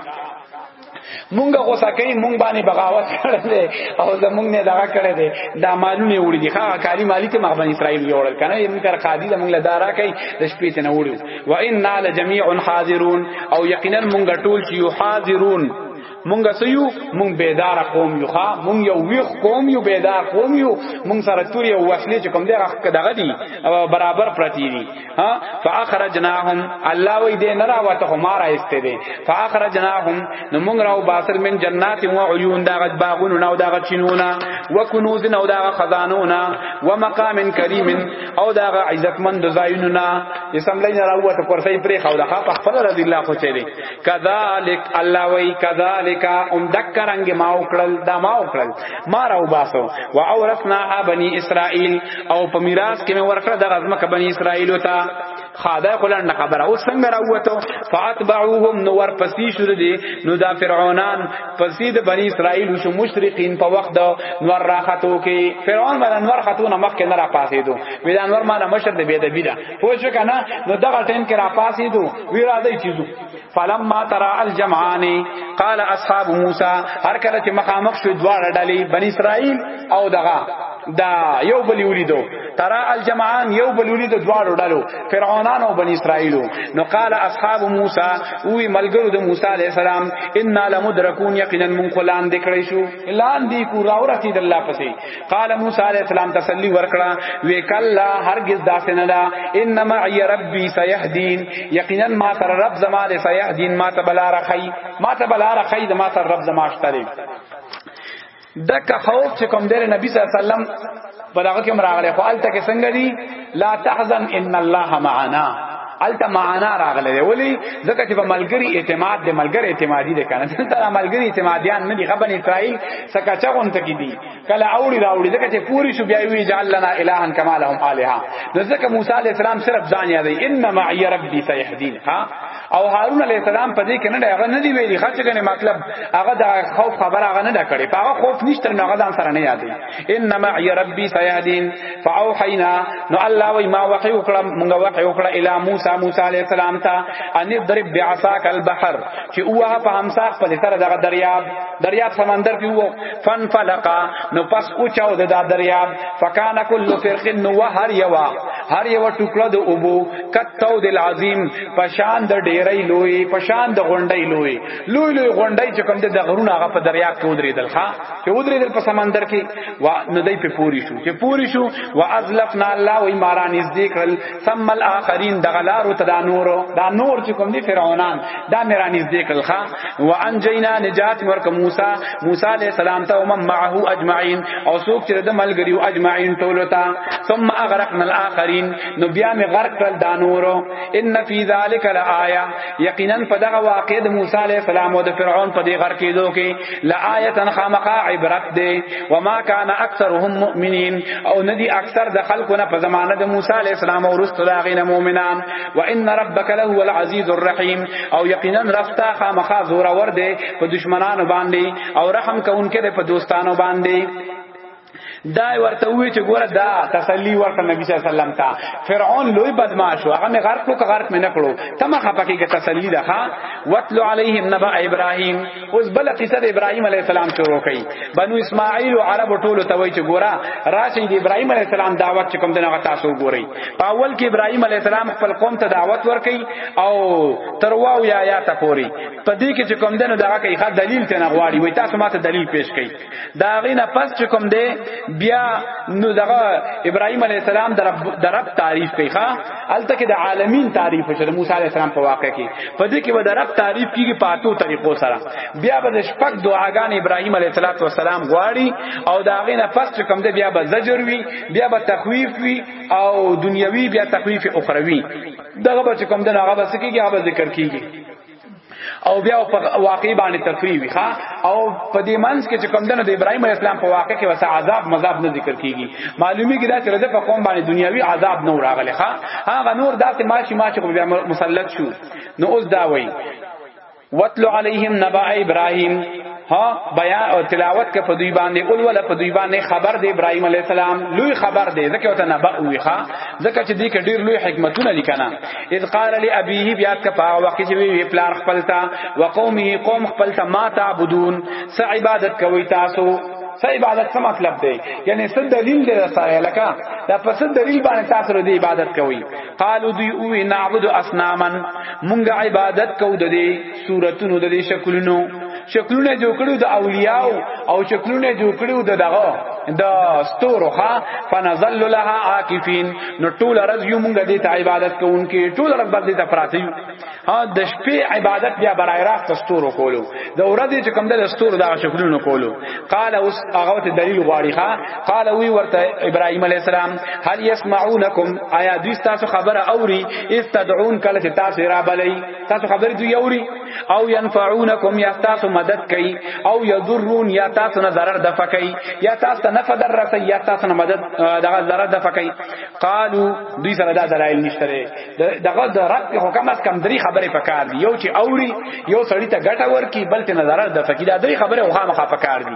مونږه غوسه کوي مونږ باندې بغاوت کړی دی او زمونږ نه دغه کړی دی دا مالونه وړي دي ښه کالی مالی ته مخبن اسرائیل جوړل کنه یې تر قاضي زمونږ له دارا کوي د شپې ته نه وړو و ان لجميع حاضرون او یقینا مونږ ټول چې یو حاضرون مونږ سيو مونږ بیدار قوم یو ښا مونږ یو ویخ قوم یو بیدار قوم یو مونږ سره توري او وسلې چې کوم دغه دغه دي برابر پرتی دي ها فاخرجناهم الله وی دې نه راوته همارا استه دې فاخرجناهم نو موږ راو باسل من جنات و عيون دا غد باغونو نو دا غد چینونا و کنوز نو دا غد خزانونا و مقام کریم او دا غد عزتمند زاینونا اسم لین راوته کرسی پرې خوله خا په خپل رضی الله خو چي دې کذالک الله وی کذالک ام دکرنګ ما وکړل دا ما وکړل ما راو باسو و اورثنا بنی اسرائیل او په میراث کې مې ورکړه د غزمه ک بنی اسرائیل وتا خاده خلند خبره او څنګه راوته فاتبعوهم نو ور پسې شو دي نو دا فرعونان پسې د بنی اسرائیل شو مشرقین په وخت دا نور راختو کې فرعون باندې نور خاتون مخ کې نه را پاسې دو وی دا نور ما نه مشر دې بيد بيدا پوه شو کنه نو دغه ټیم کې را پاسې دو وی را دی چیزو فلما ترى الجمعان قال اصحاب موسی هر کله چې مخامخ شو دواړه ډلې بنی اسرائیل او دغه دا یو بل ولیدو ترى الجمعان یو بل ولیدو دواړو ډلو فرعونانو او بنی اسرائیل نو قال اصحاب موسی وی ملګرو د موسی علی السلام ان لمدرکون یقینا من خلان دکړی شو اعلان دی کو راو رسید الله پسې قال موسی علیہ السلام تسلی ورکړه وکلا هرگز داسې نه دا انما ای ربی سیهدین یقینا ما تر رب زما دې سیهدین ما ته بلا رخی ما ته بلا رخی ما تر رب زما اشتری دک خوف چې کوم دې نبی صلی الله علیه وسلم بلاغه کې مراغله خو الته کې څنګه دی لا تحزن ان الله معنا الته معنا راغله دی ولی ځکه چې په ملګری اعتماد دی ملګری اعتمادی دی کنه دلته ملګری اعتمادیان نه دی غبن اسرائیل سکه چغون تکي دی کله اوړي راوړي ځکه چې پوری شو بیا وی جعل لنا الها کما لهم الها نو ځکه موسی علی السلام صرف ځان یادای ان معي ربي سيهدين ها او هارون علی السلام په دې کې نه هغه نه دی ویلي خاطر کنه مطلب هغه د خوف خبر هغه نه کړي په هغه خوف نشته نو هغه ځان سره نه یادای ان معي ربي سيهدين فاوحينا نو الله وی ما وحي وکړه موږ وحي وکړه الی موسی موسی علی السلام ته ان ضرب بعصاك البحر چې اوه په همساخ په سره دغه دریاب دریاب سمندر کې وو فن فلقا نو پس او چاو د دریاب فکان کل فرق نو هر یوا هر یوا ټوکړه د اوبو کتو د عظیم پشان د ډیرې لوی پشان د غونډې لوی لوی لوی غونډې چې کوم د غرونه هغه په دریاب کې ودرېدل ښا چې ودرېدل په سمندر کې وا نو دای په پوری شو چې پوری شو وا ازلفنا الله و ایماران نږدې کړل ثم الاخرین د غلارو ته دا نور دا نور چې کوم دي فرعونان دا میرانیز دی کړل ښا وانجینا نجات ورک موسی موسی علی السلام ته ومن معه اجمعین او څوک چې د ملګریو اجمعین ټول ته ثم اغرقنا الاخرین نو بیا می غرق کړل دا نور ان فی ذلک لآیه یقینا په دغه واقع د موسی علی السلام او د فرعون په دې غرق کېدو کې لآیتن خامخا عبرت دی وما کان اکثرهم مؤمنین او ندی اکثر د خلقنا په زمانه د موسی علی السلام او رسول داغین مؤمنان وان ربک لهو العزیز الرحیم او یقینا رفتا خامخا زور ور دی په دشمنانو باندې او رحم کوونکې په دوستانو باندې دا ورته وی چې ګوره دا تسلی ورته نبی صلی الله علیه وسلم ته فرعون لوی بدمعاش و هغه مې غرق کړو که غرق مې نکړو تما خپکی کې تسلی ده ها وتلو علیهم نبا ابراهیم اوس بل قصه د ابراهیم علیه السلام شروع کړي بنو اسماعیل او عرب ټولو ته وی چې ګوره راشي د ابراهیم علیه السلام دعوت چې کوم دغه تاسو ګوري په اول کې ابراهیم علیه السلام خپل قوم ته دعوت ورکړي او تر واو یا یا ته پوری په دې کې چې کوم دنو دغه کې ښه دلیل ته نه غواړي وای تاسو ماته دلیل پیش کړئ دا غینا پس چې کوم دی بیا نو دغه ابراهیم علی السلام در رب تعریف کوي ښا الته کې د عالمین تعریف شو د موسی علی السلام په واقع کې په دې کې به د رب تعریف کیږي په اتو طریقو سره بیا به شپږ دعاګان ابراهیم علی السلام غواړي او دا غینا پس چې کوم دی بیا به زجر وی بیا به تخویف وی او دنیوي بیا تخویف اخروی دغه به چې کوم دی هغه به سکیږي هغه ذکر کیږي او بیا په واقع باندې تفریح وی ښا او په دې منځ کې چې کوم دنه د ابراهیم علی السلام په واقع کې وسه عذاب مذاب نه ذکر کیږي معلومی کې دا چې رده په قوم باندې دنیوي عذاب نه راغلی ښا هغه نور داسې ماشي ماشي خو بیا مسلط شو نو اوس دا وایي وتلو علیهم نبا ابراهیم ها بیان او تلاوت ک په دوی باندې اول ولا په دوی باندې خبر دی ابراهيم عليه السلام لوی خبر دی ځکه وته نه بقوي ښا ځکه چې دې کې ډیر لوی حکمتونه لیکنه اذ قال لابيه بیا ک په وخت چې وی پلار خپلتا وقومه قوم خپلتا ما تعبدون س عبادت کوي تاسو څه عبادت څه مطلب دی یعنی څه دلیل دی سره لکه دا په څه دلیل باندې تاسو له عبادت کوي قالو دی او نعبد اصنامن مونږ عبادت کوو د دې صورتونو د دې شکلونو شکلونه جوړ کړو د اولیاء او شکلونه جوړ کړو د دغه د ستورو ها فنزل لها عاکفین نو ټول ورځ یو مونږ دې ته عبادت کوونکې ټول ورځ باندې ته پراته یو ها د شپې عبادت بیا برای راست ستورو کولو د ورځې چې کوم د ستورو د شکلونو کولو قال اوس هغه ته دلیل غواړي ها قال وی ورته ابراهیم علی السلام هل يسمعونکم آیا دوی تاسو خبره اوري استدعون کله چې تاسو را بلې تاسو خبرې دوی اوري او ينفعونکم یا تاسو مدد کوي او یضرون یا تاسو نه ضرر دفع کوي یا تاسو نه فدر رسي یا تاسو نه مدد دغه ضرر دفع کوي قالو دوی سره دا دلایل نشته دغه د رب حکم اس کم دري خبرې پکار دي یو چې اوري یو سړی ته ګټه ورکي بل ته نه ضرر دفع کوي دا دري خبره هغه مخه پکار دي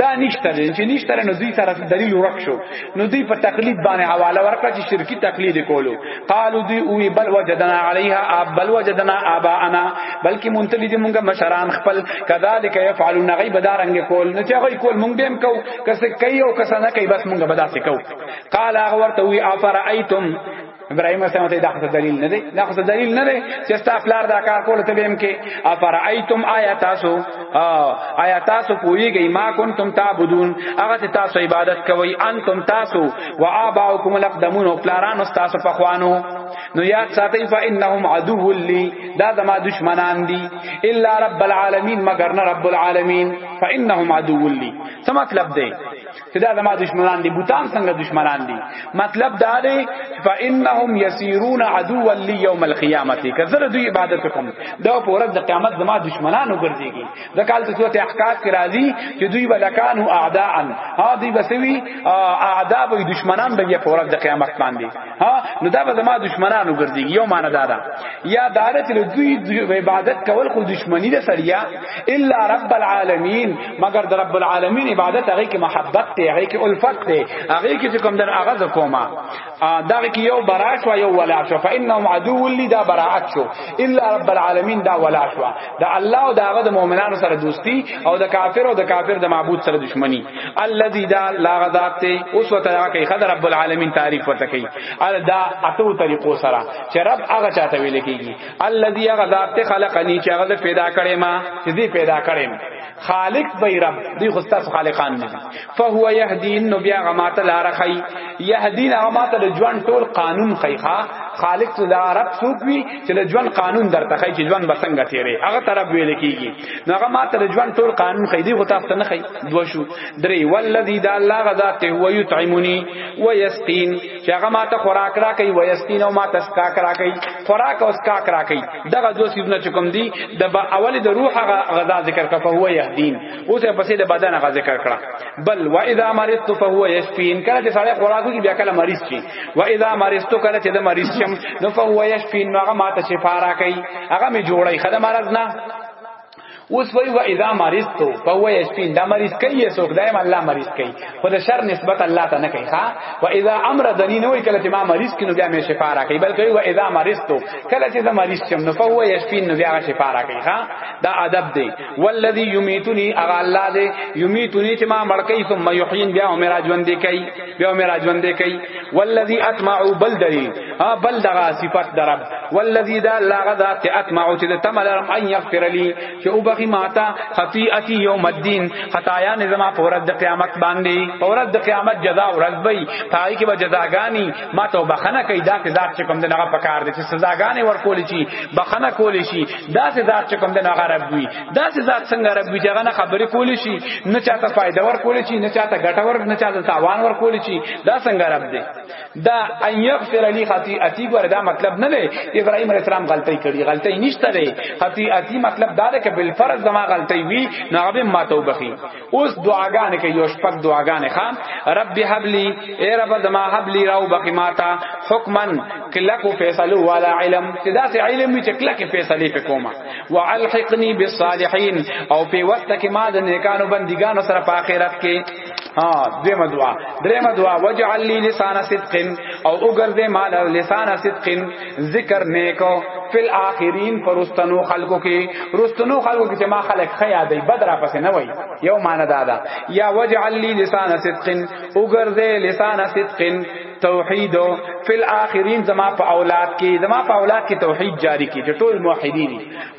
دا نشته چې نشته نو دوی طرف دلیل ورک شو نو دوی په تقلید باندې حواله ورکړه چې شرکی تقلید کولو قالو دوی او بل وجدنا علیها اب بل وجدنا ابانا بلکې مونتلی دي مونږه مشران خپل کذالک یفعلون غیب دارنګ کول نو چې غی کول مونږ بهم کو کسه کوي او کسه نه کوي بس مونږه بداسې کو قال هغه ورته وی افرایتم ابراهيم اسلام ته دا خو دلیل نه دی دا خو دلیل نه دی چې ستا پلار دا کار کول ته بهم کې افرایتم آیاتاسو آیاتاسو پویږي ما کنتم تعبدون هغه چې تاسو عبادت کوئ انتم تاسو و آباؤکم الاقدمون او پلارانو تاسو په خوانو نو یاد ساتئ فانهم عدو لی دا زما دشمنان دي الا رب العالمین مگر نه رب العالمین فانهم عدو لی څه مطلب دی چې دا زما دشمنان دي بوتان څنګه دشمنان دي مطلب دا دی فانهم يسيرون عدوا لي يوم القيامه کزر دوی عبادت کوم دا په ورځ د قیامت زما دشمنان وګرځيږي د کال ته سورته احقاف کې راځي چې دوی ولکان اعداء ها دوی بسوي اعداء به دشمنان به په ورځ د قیامت باندې ها نو دا به زما دشمنانو ګرځي یو معنا دا ده یا دارت له دوی عبادت کول خو دشمنی ده سړیا الا رب العالمین مگر در رب العالمین عبادت هغه کې محبت ته هغه کې الفت ته هغه کې کوم در هغه ز کوما دا کې یو براش و یو ولا شو فانهم عدو لی دا براعت شو الا رب العالمین دا ولا شو دا الله او دا هغه مؤمنانو سره دوستی او دا کافر او دا کافر د معبود سره دشمنی الذي دا لا غذات ته اوس وته هغه کوي خدای رب العالمین تعریف ورته کوي ال دا اتو طریقو سره چې رب هغه چاته ویل کیږي الذي هغه ذات ته خلقني چې هغه پیدا کړي ما چې دې پیدا کړي ما خالق به رب دی خو تاسو خالقان نه فهو يهدين نو بیا غمات لار خي يهدين غمات د ژوند ټول قانون خيخه خالق ته دا رب سوق وي چې د ژوند قانون درته خي چې ژوند بسنګ تیرې هغه طرف ویل کیږي نو هغه ماته د ژوند ټول قانون خې دی خو تاسو ته نه خې دوه شو درې والذي دا الله غذا ته هو یطعمنی و یسقین چې هغه ماته خوراک را کوي و یسقین او ماته سکا کرا کوي خوراک او سکا کرا کوي دغه دوه سیدونه چې کوم دی د اول د روح هغه غذا ذکر کړه فهو یهدین اوس په سید بدن غذا ذکر کړه بل و اذا مرضت فهو یشفین کله چې سړی خوراک کوي بیا کله مریض شي و اذا مرضت کله چې د مریض شم نو فهو یشفین نو هغه ماته شفا را کوي هغه می جوړي خدای مرض نه اوس وی و اذا مریض تو فهو یشفی دا مریض کوي څوک دایم الله مریض کوي خو د شر نسبت الله ته نه کوي ها و اذا امر دنی نو کله چې ما مریض کینو بیا مې شفا را کوي بلکې و اذا مریض تو کله چې زه مریض شم نو فهو یشفی نو بیا شفا را کوي ها دا ادب دی والذی یمیتنی اغه الله دی یمیتنی چې ما مړ کوي ثم یحیین بیا عمر ژوند کوي بیا مې راځوندې کوي والذي اطمع بل دلیل ها بل دغه صفات درب والذي دا لا غدا ته اطمع چې د تمل رم ان يغفر لي چې او بخي ماتا خطيئتي يوم الدين خطايا نه زما پورد د قیامت باندې پورد د قیامت جزاء ورځ وي تای کې به جزاګانی ما ته بخنه کوي دا ته ذات چې کوم دغه پکار دي چې سزاګانی ورکول شي بخنه کول شي دا ته ذات چې کوم دغه رب وي دا چې ذات څنګه رب وی ځغه نه خبرې کولې شي نه چاته فائدہ ور کولې شي نه چاته ګټه ور نه چاته تاوان ور کولې شي دا څنګه رب دی دا ان یغفر لی خطیئتی ور دا مطلب نه دی ابراهیم علیه السلام غلطی کړي غلطی نشته دی خطیئتی مطلب دا ده چې بل فرض زما غلطی وی نه به ما توبه اوس دعاګانې کوي یو شپږ دعاګانې خان رب هب لي اے رب زما هب لي راو بخي ماتا حکمن کلکو فیصلو والا علم چې دا سه علم چې کلکه فیصله په کومه والحقني بالصالحین او په وخت کې ما د نیکانو بندګانو سره په آخرت کې ها دیمه دعا دریمه دعا وجعل لي لسان صدق او وګرځه مال لسان صدق ذکر نیکو فل اخرین پرستنو خلقو کې رستنو خلقو کې ما خلق خیا دی بدر پس نه وای یو مان دادا یا وجعل لی لسان صدق اوګرځه لسان صدق توحید فل اخرین زما په اولاد کې زما په اولاد کې توحید جاری کی چې ټول موحدین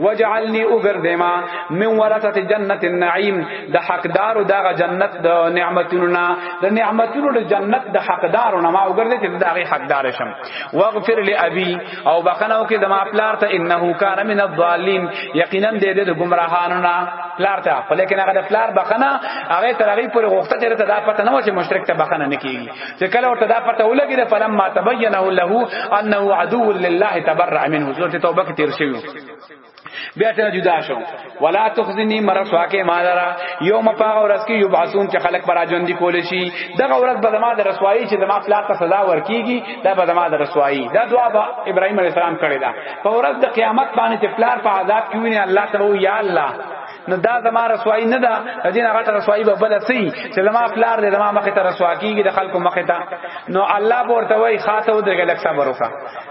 وجعلنی اوګرځه ما من ورثه جنت النعیم د حقدار دغه جنت د نعمتونو د نعمتونو د جنت د حقدارو نه ما اوګرځه چې دغه حقدار شم واغفر لابي او بخنو کې د ما پلار ته انه کان من الضالین یقینا دې دې د گمراهانو نه پلار ته خو لیکن هغه د پلار بخنه هغه تر هغه پورې غوښته تر ته دا پته نه و چې مشرک ته بخنه نه کیږي چې کله ورته دا پته ولګي د فلم ما تبینه له انه عدو لله تبرع منه سورته توبه کې تیر شوی بیا ته جدا شو ولا تخزنی مرسوا کې مالرا یوم پاغ ورځ کې یو باسون چې خلق پر اجوندي کول شي دغه ورځ به زما د رسوایی چې زما پلا ته سزا ورکیږي دا به زما د رسوایی دا دعا به ابراهیم علی السلام کړی دا په ورځ د قیامت باندې چې پلار په عذاب کې ویني الله ته وو یا الله نو دا زما رسوایی نه ده دین هغه ته رسوایی به بل سي چې زما پلار دې زما مخ ته رسوا کیږي د خلکو مخ ته نو الله ورته وای خاطه ودرګه لکه صبر وکړه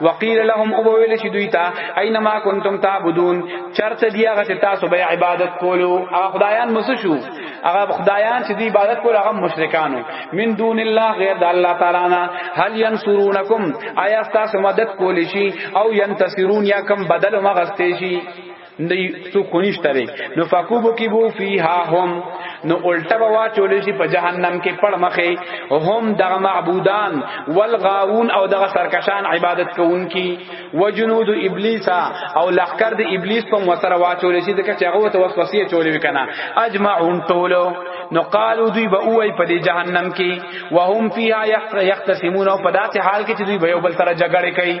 وقیل لهم او ویل شي دوی ته اينما کنتم تعبدون چرته دی هغه چې تاسو به عبادت کولو هغه خدایان مس شو هغه خدایان چې دی عبادت کول هغه مشرکانو من دون الله غیر د الله تعالی نه هل ينصرونکم آیا تاسو مدد کولی شي او ينتصرون یا کم بدل مغستې شي دی څو خونیش ترې نو فقوبو کی بو فیها هم نو الټه به واچول شي په جهنم کې پړ مخې هم دغه معبودان والغاون او دغه سرکشان عبادت کوونکي وجنود ابلیس او لخر د ابلیس په وسره واچول شي ځکه چې هغه ته وسوسه چولې وکنه اجمعون ټولو نو قالو دوی به وای په دې جهنم کې وهم فیها یختصمون او په داسې حال کې چې دوی به یو بل سره جګړه کوي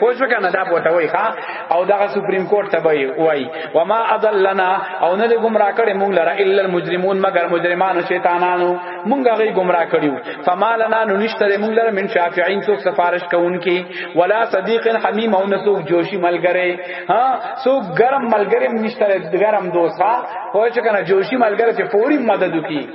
پوه شو کنه دا بوته وای ښا او دغه سپریم کورټ ته وای وای و ما اضلنا او نه دې گمراه کړي مونږ لره الا المجرمون مگر مجرمانو شیطانانو مونږ غي گمراه کړیو فمالنا نو نشته مونږ لره من شافعین څوک سفارش کوونکی ولا صدیق حمیم او نسوک جوشی ملګری ها څوک ګرم ملګری نشته ګرم دوسا پوه شو کنه جوشی ملګری چې فوري مدد وکي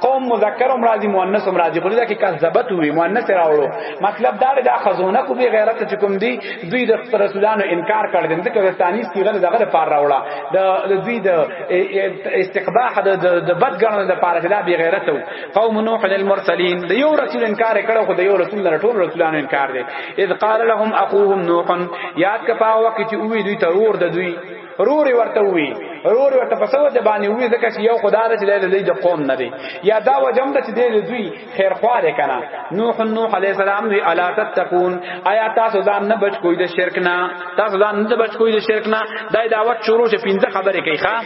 قوم مذکر هم راضی مؤنث هم راضی خو دا کې کذبت وي مؤنث راوړو مطلب دا دا خزونه کو به غیرت چې کوم دی دوی د رسولانو انکار کړ دي ځکه وستانی سیغه دغه د پار راوړه د دوی د استقباح د د بدګڼو د پار دا به غیرت وو قوم نوح المرسلین د یو رسول انکار کړو خو د یو رسول نه ټول رسولانو انکار دي اذ قال لهم اخوهم نوح یاد کپا وخت چې وی دوی ته ور د دوی روري ورته وی روري ورته په سوه د باندې وی ځکه چې یو خدای د لید لید د قوم نه دی یا دا وجم د چې د دوی خیر خوار کنه نوح نوح علی السلام وی الا تتقون آیا تاسو ځان نه بچ کوی د شرک نه تاسو ځان نه بچ کوی د شرک نه دای دعوت شروع چې پنځه خبرې کوي ښا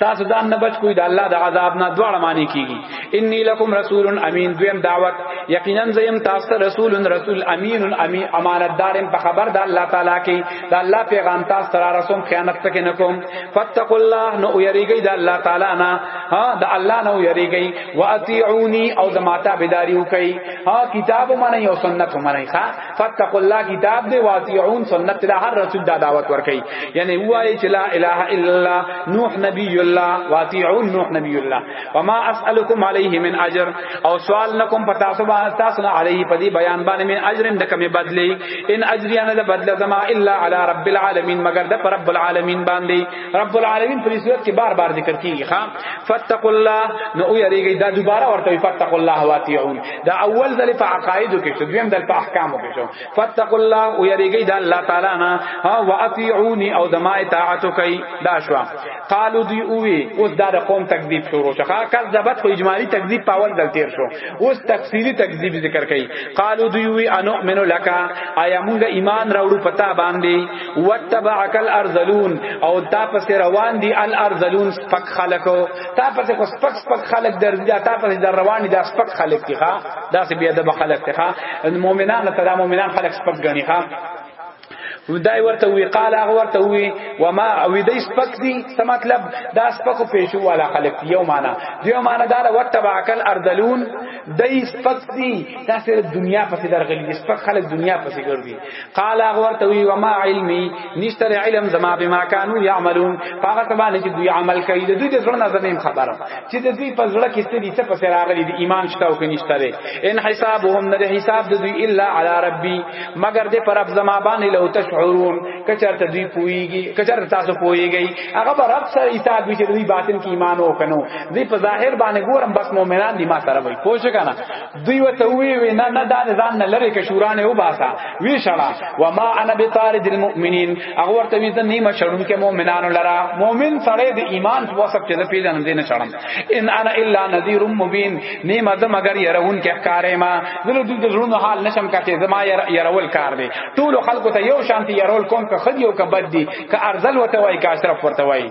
تاسو ځان نه بچ کوی د الله د عذاب نه دواړه معنی کیږي انی لکم رسول امین دویم دعوت یقینا زیم تاسو رسول رسول امین امی امانتدار په خبر د الله تعالی کې د الله پیغام تاسو تر رسوم خیانت تک نه کوم فتقوا الله نو یریږي د الله تعالی نه ها د الله نو یریږي واطیعونی او زماته بداری وکي ها کتاب منه او سنت منه ښا فتق الله کتاب دی واطیعون سنت له هر رسول دا دعوت ورکي یعنی وایي چې لا اله الا الله نوح نبی الله واطیعون نوح نبی الله وما اسالکم علیه من اجر او سوال نکم پتا سو با تاسو نه علیه پدی بیان باندې من اجر د کمی بدلی ان اجری انا د بدل زما الا علی رب العالمین مگر د رب العالمین باندې رب العالمین په صورت کې بار بار ذکر کیږي ها فتق الله نو یریږي دا دوباره ورته فتق الله واطیعون دا اول ځل په عقایدو کې شو دویم ځل په احکامو کې شو فتقوا الله او یریږي دا الله تعالی نه ها واطیعونی او دما اطاعت کوي دا شو قالو دی اوی اوس دا قوم تکذیب شروع شو کذبت خو اجمالی تکذیب په اول ځل تیر شو اوس تفصیلی تکذیب ذکر کوي قالو دی اوی انو منو لکا آیا موږ ایمان راوړو پتا باندې وتبعک الارذلون او تا پس روان دي الارذلون پک خلقو تا پسې خو سپک سپک خلق درځي دا تا پسې در روان دي دا سپک خلق دي ښا دا سه بیا د خلق دي ښا مؤمنان ته دا مؤمنان خلق سپک غني ښا ودای ورته وی قال هغه ورته وی و ما او دای سپک دی څه مطلب دا سپکو پیشو والا خلق یو معنا دیو معنا دا وتبعکل اردلون دای سپک دی دا سره دنیا پسې درغلی سپک خلق دنیا پسې ګرځي قال هغه ورته وی وما علمي نشتر علم زما بما كانوا يعملون هغه سبا نه چې دوی عمل کوي د دوی د زړه نه زمیم خبره چې د دوی په زړه کې ستدي څه پس راغلي د ایمان شته او کې نشتره ان حسابهم نه حساب د دوی الا على ربي مگر دې پر اب زما باندې لو تشعرون کچرته دوی پويږي کچرته تاسو پويږي هغه پر رب سره حساب وی چې دوی باطن کې ایمان وکنو دوی په ظاهر باندې ګورم بس مؤمنان دي ما سره وي پوه شو کنه دوی وته وی وی نه نه دا ځان نه لری که شورانه و باسا وی شړا و ما انا بطارد المؤمنین هغه ورته وی ځنی ما شړون کې مؤمنانو لرا مؤمن سره د ایمان په واسب چې د پیژن دین شړم ان انا الا نذیر مبین نیمه د مگر يرون کې ښکارې ما دلو د زړونو حال نشم کاته زما يرول کار دی ټول خلکو ته یو شانتی يرول کوم که خدیو که بد دی که ارزل وته وای که اشرف ورته وای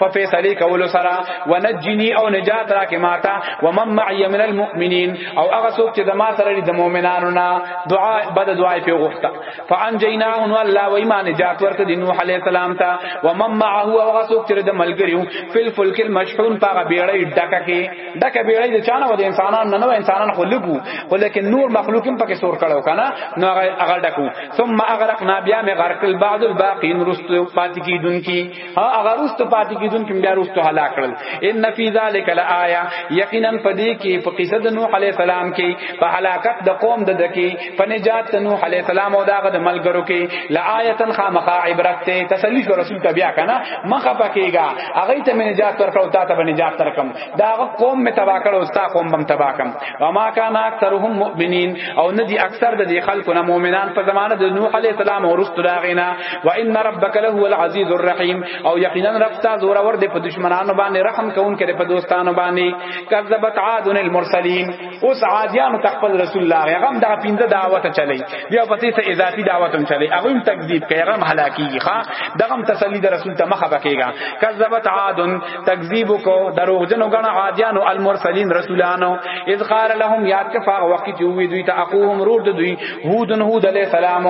په فیصله کولو سره ونجنی او نجات راکې ماتا ومن معي من المؤمنین او هغه څوک چې د ما سره د مؤمنانو نه دعا بد دعا په غوښته فانجیناه ان الله و ایمان نجات ورته د نوح علی السلام ته ومن معه او هغه څوک چې د ملګریو فل فلک المشحون پاغه بیړې ډکه کې ډکه بیړې د چانه و د انسانان نه نو انسانان خو لګو خو لیکن نور مخلوقین پکې سور کړو کنه نو هغه ډکو ثم اغرقنا بیا می غرق البعض الباقین رسل پاتې کیدونکې ها هغه رست پاتې کیدون کې بیا رست هلاک کړل ان فی ذلک لآیه یقینا پدې کې په قصه د نوح علی السلام کې په هلاکت د قوم د دکی په نجات نوح علی السلام او داغه د ملګرو کې لآیه خامخ عبرت ته تسلی شو رسول ته بیا کنه مخه پکېګا هغه ته مې نجات ورکړو تا ته نجات ترکم داغه قوم مې تبا کړو ستا قوم بم تبا کم و ما کان اکثرهم مؤمنین او ندی اکثر د خلکو نه مؤمنان په زمانه د نوح علی السلام او رسول داغینا وان ربک له هو العزیز الرحیم او یقینا رب تا زور ور دې په دشمنانو باندې رحم کون کړي په دوستانو باندې کذبت عاد المرسلین اوس عادیان تخپل رسول الله هغه هم دا پینځه دعوت چلی بیا پتی ته اضافي دعوت هم چلی هغه هم تکذیب کوي هغه هم هلاکی ښا دغه هم تسلی در رسول ته مخه بکیږي کذبت عاد تکذیب کو دروغجن غنا عادیان المرسلین رسولانو اذ قال لهم یاد کفا وقت جو دوی ته اخوهم رود دوی هود هود علیہ السلام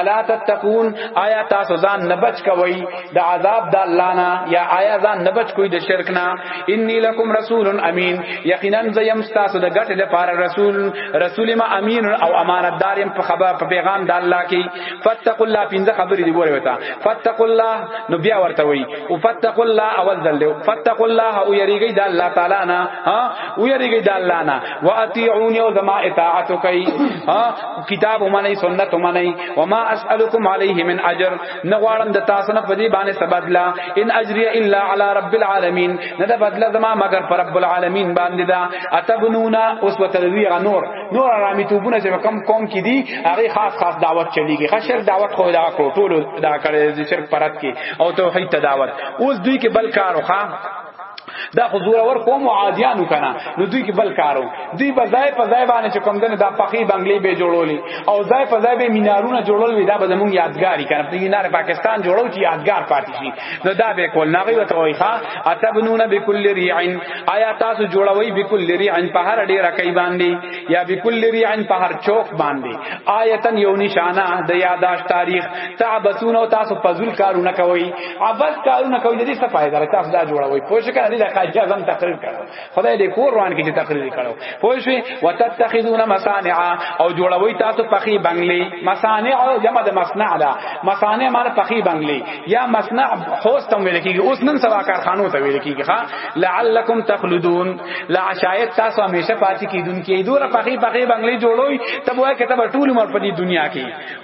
الا تتقون آیا تاسو ځان نه بچ کوي د عذاب د الله نه یا آیا ځان نه بچ کوي د شرک نه انی لکم رسول امین یقینا زیم تاسو د ګټه لپاره رسول رسول ما امین او امانت دارم په خبر په پیغام د الله کې فتقوا الله پنځه خبرې دی وره وتا فتقوا الله نو بیا ورته وی او فتقوا الله اول ځل دی فتقوا الله او یریږي د الله تعالی نه ها او یریږي د الله نه واطیعونی او زما اطاعت کوي ها کتاب ومني سنت ومني وما اسالكم عليه من اجر نغوارم د تاسو نه پدی باندې سبدلا ان اجري الا على رب العالمين نه د بدله زما مگر پر رب العالمین باندې دا اتبنونا اوس وتلوی نور نور رامي توبونه چې کم قوم کې دي هغه خاص خاص دعوت چلیږي خشر دعوت خو دا ټول دا کړي شرک پرات کې او توحید ته دعوت اوس دوی کې بل کار وخا دا خو زور ور قوم عادیانو کنه نو دوی کې بل کارو دوی په ځای په ځای باندې چې کوم دنه دا پخې بنگلې به جوړولې او ځای په ځای به مینارونه جوړول وی دا به زموږ یادګاری کنه په مینار پاکستان جوړو چې یادګار پاتې شي نو دا به کول نه وي ته وای ښا اتبنون بكل ریعن آیا تاسو جوړوي بكل ریعن په هر ډیر کوي باندې یا بكل ریعن په هر چوک باندې آیتن یو نشانه د یاداش تاریخ تعبسون او تاسو پزول کارونه کوي عباس کارونه کوي د دې څه فائدہ راته تاسو دا جوړوي پوه شئ کنه دا قاضي اعظم تقریر کړو خدای دې کور روان کې تقریر کړو پوه شئ وتتخذون مصانع او جوړوي تاسو پخی بنگلي مصانع جمع د مصنع ده مصانع معنی پخی بنگلي یا مصنع هوس ته ویل کیږي اوس نن سبا کارخانو ته ویل کیږي ها لعلکم تخلدون لا شاید تاسو همیشه پاتې کیدون کې دوره پخی پخی بنگلي جوړوي تب وای کتاب ټول مر په دې دنیا کې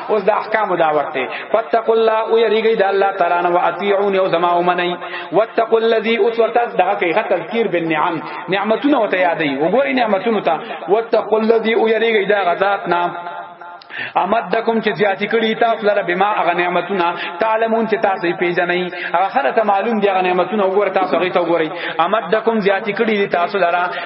اوس د احکام دا وخت دی فتقوا الله او یریږي د الله تعالی نه واطیعون او زما ومني واتقوا الذی اوس ورته دغه کوي غت تذکیر بالنعم نعمتونه وته یادې وګوري نعمتونه ته واتقوا الذی او یریږي دا غذات نه امدکم چې زیاتی کړي تاسو لره بما هغه نعمتونه تعلمون چې تاسو یې پیژنئ هغه ته معلوم دي هغه نعمتونه وګور تاسو هغه ته وګورئ امدکم زیاتی کړي تاسو لره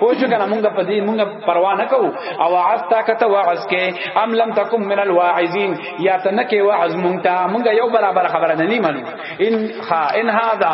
پوه شو کنه مونږ په دې مونږ پروا نه کوو او عز تا کته وعظ کې ام لم تکم من الواعظین یا ته نه کې وعظ مونږ ته مونږ یو برابر خبره نه نیمنو ان خا ان هاذا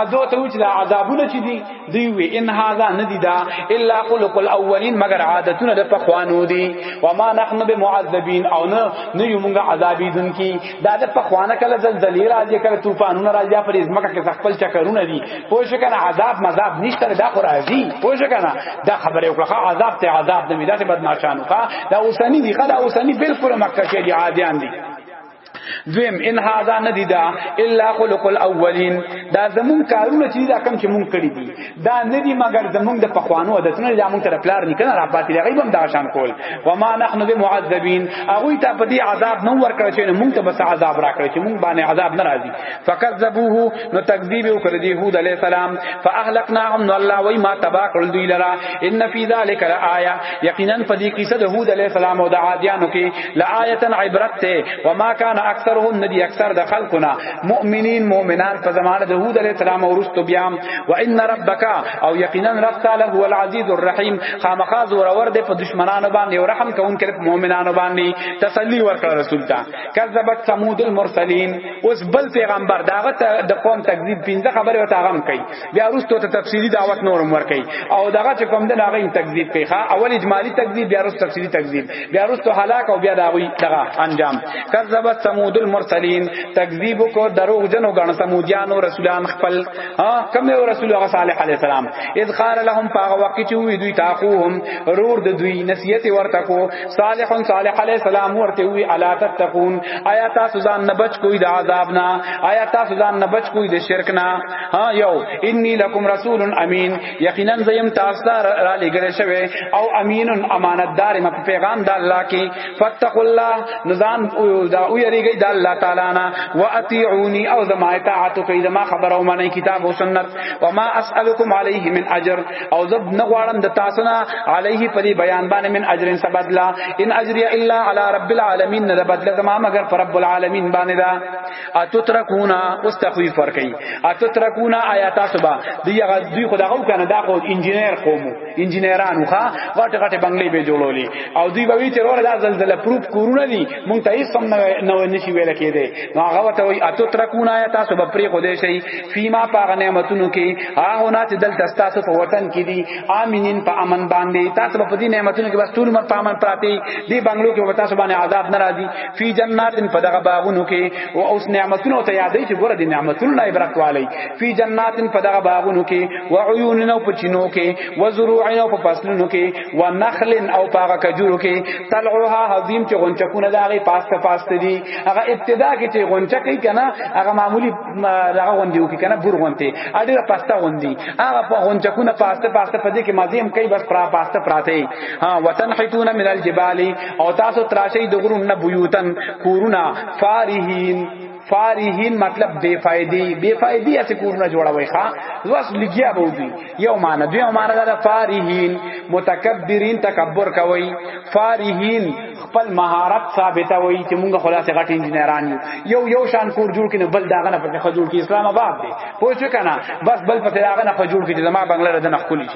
اذو ته وچ عذابونه چې دی دی وی ان هاذا ندی دا الا خلق الاولین مگر عادتونه د پخوانو دی و ما نحن بمعذبین او نه نه یو مونږ عذابیدون کی دا د پخوانه کله زلزلې راځي کله طوفانونه راځي پر ازمکه کې خپل چکرونه دي پوه شو کنه عذاب مذاب نشته دا خو راځي پوه شو کنه دا خبره وکړه عذاب ته عذاب نه ملي دا بدمعشانو ښا دا اوسنی دي خدا اوسنی بالکل مکه کې دي عادیان دي دویم ان هاذا ندیدا الا خلق الاولین دا زمون کارونه چې دا کم چې مونږ کړی دي دا ندی مگر زمونږ د پخوانو عادتونه دا مونږ تر پلار نکنه را پاتې غیب هم دا شان کول و ما نحنو بمعذبین هغه ته په دې عذاب نو ورکړ چې مونږ ته بس عذاب راکړ چې مونږ باندې عذاب ناراضي فکذبوه نو تکذیب وکړ دی یهود علی السلام فاهلکناهم نو الله وای ما تبا کړل دوی لرا ان فی ذلک لآیه یقینا په دې کیسه د یهود علی السلام او د عادیانو کې لآیه عبرت ته و ما کان اکثرهم ندی اکثر د خلقنا مؤمنین مؤمنان په زمانه د هود علی السلام ورستو بیا و ان ربک او یقینا رب تعالی هو العزیز الرحیم خامخاز ور ور د په دشمنانو باندې او رحم کون کړ په مؤمنانو باندې تسلی ورکړه رسول تا کذبت ثمود المرسلین اوس بل پیغمبر داغه د قوم تکذیب پینځه خبره وتا غم کوي بیا وروسته ته تفصیلی دعوت نورم ورکي او دغه چې کوم د هغه تکذیب کوي ښا اول اجمالی تکذیب بیا وروسته تفصیلی تکذیب بیا وروسته هلاک او بیا داوی دغه انجام کذب ثمود المرسلین تکذیب کو دروغ جنو غن ثمودیان او رسولان خپل ها کوم یو رسول هغه صالح علی السلام اذ قال لهم پاغه وخت چې وی دوی تاخوهم رور د دوی نصیحت ورته کو صالح صالح علی السلام ورته وی الا تتقون آیا تاسو ځان نه بچ کوی د عذاب نه آیا تاسو ځان نه بچ کوی د شرک نه ها یو انی لکم رسول امین یقینا زیم تاسو را لګل شوی او امین امانتدار م پیغام د الله کی فتق الله نزان دا او یریږي د الله تعالی نه واطیعونی او زما اطاعت کوي زما خبره او منی کتاب او سنت وما اسالکم علیه من اجر او زب نغواړم د تاسو نه علیه په دې بیان باندې من اجر سبدلا ان اجری الا علی رب العالمین نه بدل زما مگر پر رب العالمین باندې دا اتو ترکونا اوس تخویف ور کوي اتو ترکونا آیات سبا دی هغه دوی خدا غو کنه دا خو انجینر قومو انجینرانو ښا غټ غټ بنگلې به جوړولې او دوی به وی چې ور دا زلزلہ پروف کورونه دي مونږ ته هیڅ هم نه نشي ویل کېده نو هغه ته وی اتو ترکونا آیات سبا پرې خو دې شي فیما پاغ نعمتونو کې هغه نه چې دلته تاسو په وطن کې دي امینین په امن باندې تاسو په دې نعمتونو کې بس ټول مر په امن پراته دي بنگلو کې وتا سبحانه عذاب ناراضي فی جنات په دغه باغونو کې او اوس نعمتونو ته یادې چې ګوره د نعمتونو نه عبرت والی فی جنات په دغه باغونو کې و عیوننا په چینو کې و زروعنا په فصلونو کې و نخل او پاغه کجورو کې طلعها حظیم چې غنچکونه دغه پاسته پاسته دي هغه ابتدا کې چې غنچکې کنه هغه معمولی هغه غوندیو کې کنه بور غونته اډه پاسته غوندي هغه په غنچکونه پاسته پاسته پدې کې مزیم کوي بس پرا پاسته پراته ها وتنحتون من الجبال او تاسو تراشی د غرون نه بیوتن کورونا فارهین فارهین مطلب بے فائدی بے فائدی اسه کورونه جوړوي ښا زوس لګیا بودی یو معنی دوی معنی دا فارهین متکبرین تکبر کوي فارهین خپل مهارت ثابته وي چې موږ خلاص غټ انجنیران یو یو شان کور جوړ کینو بل داغه نه پته خجوړ کی اسلام آباد دی پوه شو کنه بس بل پته داغه نه خجوړ کی زما بنگله ردن خولي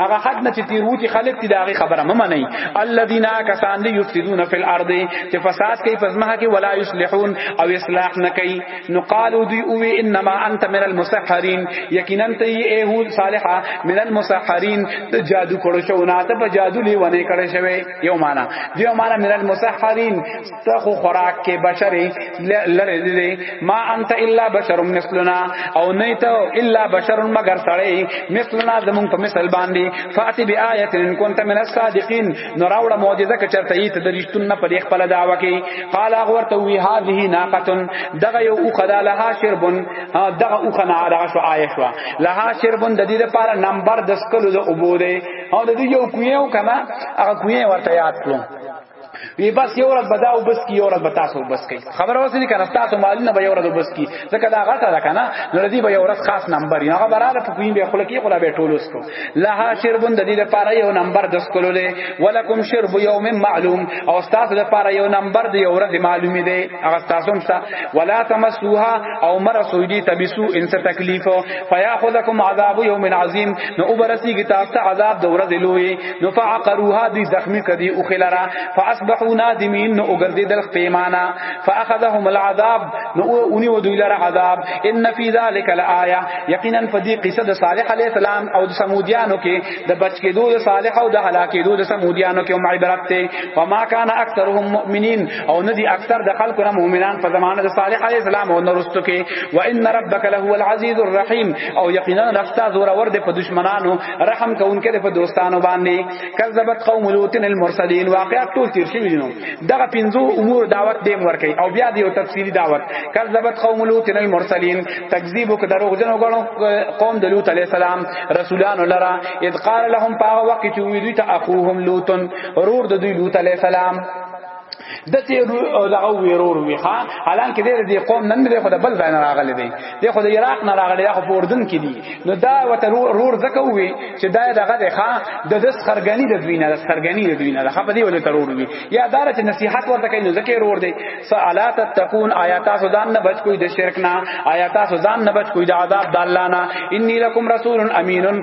هغه حد نه چې تیر وتی خلک دې دغه خبره مې منئ الذين کسان دې یفسدون فی الارض چې فساد کوي پس مه کې ولا یصلحون او اصلاح نه کوي نو قالو دوی او انما انت من المسحرین یقینا ته یې هو صالحا من المسحرین ته جادو کړو شو نه ته په جادو لیونه کړو شوی یو معنا دیو معنا من المسحرین ته خو خوراک کې بشری لره دې ما انت الا بشر مثلنا او نه ته الا بشر مگر سړی مثلنا زمون په مثل باندې فاتی بیاات ان كنت من الصادقین نو راوړه معجزه کې چرته ایت د رښتون نه په خپل دعوا کې قال اغورته وی هذه ناقه دغه یو او خدا لها شربن دغه او خنا دغه شو آیه شو لها شربن د دې لپاره نمبر 10 کلو د عبوده او د دې یو کویو کما هغه کویو ورته یاد کړو وی بس یو ورځ بداو بس کی یو ورځ بتاسو بس کی خبر اوس نه کنه تاسو مالونه به یو ورځ بس کی ځکه دا غټه ده کنه نو دې به یو ورځ خاص نمبر نه هغه براله په کوین به خلک یې خلا به ټول وسکو لها شربون د دې لپاره یو نمبر د سکولولې ولکم شرب یوم معلوم او تاسو لپاره یو نمبر د یو ورځ معلومی دی هغه تاسو هم تا ولا تمسوها او مر سویدی تبسو ان څه تکلیف فیاخذکم عذاب یوم عظیم نو وبرسیږي تاسو عذاب د ورځې لوی نو فعقروها دی زخمی کدی او خلرا فاصبحوا نادمین نو وګرځي دل پیمانا فاخذهم العذاب نو اونی ودوی لره عذاب ان فی ذلک الایا یقینا فدی قصه د صالح علی السلام او د سمودیانو کې د بچ کې دوه صالح او د هلاک کې دوه سمودیانو کې هم عبرت ته و ما کان اکثرهم مؤمنین او ندی اکثر د خلکو نه مؤمنان په زمانه د صالح علی السلام او نورستو کې و ان ربک له العزیز الرحیم او یقینا رفتا زور ور د په دشمنانو رحم کوونکې په دوستانو باندې کذبت قوم لوط المرسلین واقعا ټول تیر شوی نو دغه پنځو امور دعوت دیم ورکي او بیا دیو تفصیلی دعوت کذبت قوم لوط المرسلین تکذیب وک دروغ جن وګړو قوم د لوط علی السلام رسولان لرا اذ قال لهم پاغه وقت ویدی ته اخوهم لوط رور د دوی لوط علی السلام د دې دغه ویرور وی ها الان کې دې قوم نن دې خو د بل ځای نه راغلي دي دې خو د عراق نه راغلي خو په اردن کې دي نو دا وته رور زکه وی چې دا دغه ده ها د دس خرګنی د دوینه د خرګنی د دوینه خو په دې ولې ترور وی یا دار چې نصيحت ورته کوي نو زکه رور دی سالات تقون آیات سودان نه بچ کوی د شرک نه آیات سودان نه بچ کوی د عذاب د الله نه انی لکم رسول امین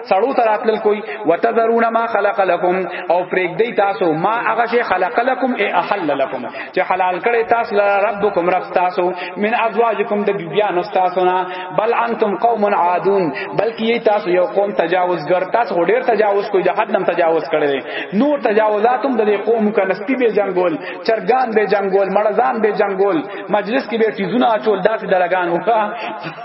سړو تراتل کوئی وتذرون ما خلق لكم او پرېګ دی تاسو ما هغه شی خلق لكم ای احل لكم چې حلال کړي تاسو لپاره ربکم رب تاسو من ازواجکم د بیبیانو تاسو نه بل انتم قوم عادون بلکې تاسو یو قوم تجاوزګر تاسو ډېر تجاوز کوئی د حد نم تجاوز کړي نور تجاوزاتم د قوم کنه سپی به جنگول چرګان به جنگول مړزان به جنگول مجلس کې به تیزونه اچول داسې دلګان وکړه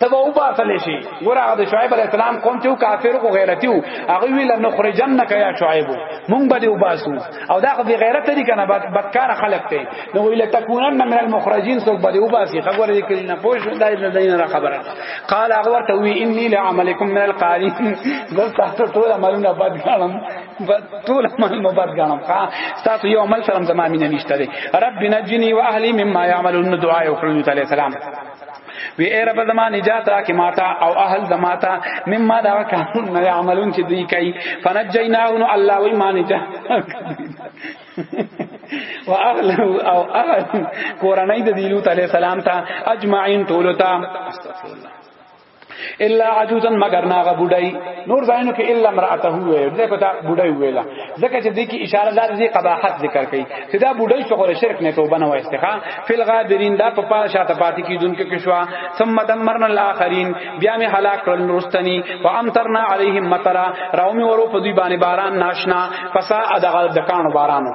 تبا او باسل شي ګور هغه شعیب علی السلام قوم ته کافر او غیرتی وو هغه ویل نخرجنک یا شعیب مونږ به دی وباسو او دا خو بی غیرت دي کنه بدکار خلق ته نو ویل تکونن من المخرجین سو به دی وباسي خبر دې کړي نه پوش دای نه دین را خبره قال هغه ورته وی انی لعملکم من القالین بس تاسو ټول عملونه بد غنم ټول عمل مبد غنم ها تاسو یو عمل سره زمامینه نشته رب نجنی واهلی مما یعملون دعای او خلود علی السلام وی ای رب زما نجات را کی ماتا او اهل زماتا مما دا کارون نه عملون چې دی کوي فنجیناه نو الله وی ما نجات و اهل او اهل قرانای د دیلوت علی السلام ته اجمعین ټولتا استغفر الله الا عجوزا مگر ناغه بډای نور ځایونو کې الا امراته وې دې کو دا بډای ویلا ځکه چې دې کې اشاره دار دې قباحت ذکر کړي چې دا بډای څو غره شرک نه توبه نه وایسته فل غابرین دا په پاره شاته پاتې کیدون کې کښوا ثم دمرنا الاخرین بیا می هلاک کړل نورستنی و امطرنا علیهم مطرا راومی ورو په دوی باندې باران ناشنا فسا ادغه دکانو بارانو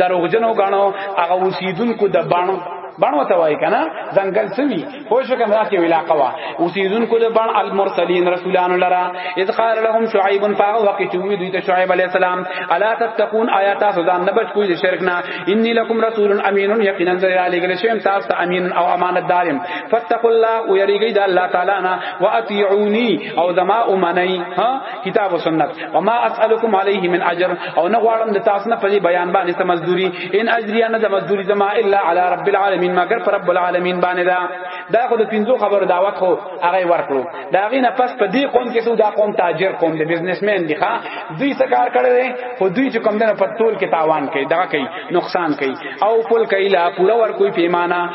دروغجنو غاڼو هغه اوسیدونکو د بڼ بڼ وته وای کنه ځنګل سوي خو شو کنه چې علاقه وا اوسیدونکو د بڼ المرسلین رسولان لرا اذ قال لهم شعیب فاغ وقت چې وی دوی ته شعیب علی السلام الا تتقون آیات سودان نه بچ کوی شرک نه انی لکم رسول امین یقینا ذل علی گل شیم تاسو امین او امانت دارم فتقوا الله ویریږي د الله تعالی نه واطیعونی او زما امنی ها کتاب او سنت و ما اسالکم علیه من اجر او نه غواړم د تاسو نه په دې بیان باندې څه مزدوری ان اجری نه د مزدوری زما الا علی رب العالمین مگر پر رب العالمین باندې دا دا خو د پینځو خبر دعوت هو هغه ورکړو دا غینه پس په دې قوم کې سو دا قوم تاجر قوم د بزنسمن دی ښا دوی څه کار کړی دی خو دوی چې کوم دنه په تول کې تاوان کوي دا کوي نقصان کوي او پل کوي لا پورا ور کوئی پیمانه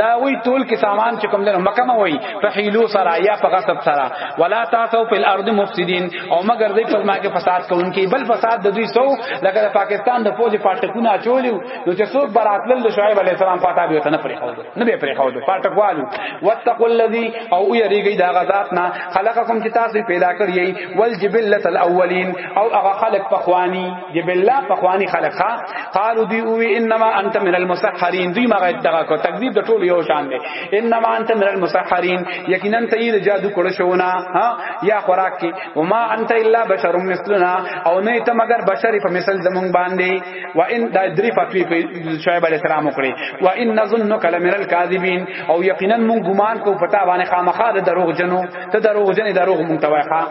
دا وی ټول کې سامان چې کوم دنه مکه وای په حیلو سره یا په غصب سره ولا تاسو په الارض مفسدين او مگر دې په ما کې فساد کوونکی بل فساد د دوی سو لکه د پاکستان د فوج پټکونه اچولیو نو چې څوک براتل د شعیب علی السلام پاتا به ته نه پرې خو نه به پرې خو پټکوالو واتقوا الذي او یریږي دا غذات نه خلقکم چې تاسو پیدا کړی ول جبلت الاولین او هغه خلق پخوانی دی بالله پخوانی خلقا قالو دی او انما انت من المسحرین دی ما غیت دغه کو تکذیب د ټول یو شان دی انما انت من المسحرین یقینا ته یی جادو کړه شونا ها یا خوراک کی وما انت الا بشر مثلنا او نه ته مگر بشری په مثل زمون باندې و ان دا دری فتوی په شعیب علی السلام کړی و ان نظنک لمن الكاذبین او یقینا مون ګمان کو پتا باندې خامخا د دروغ جنو ته دروغ جن دروغ مون توخه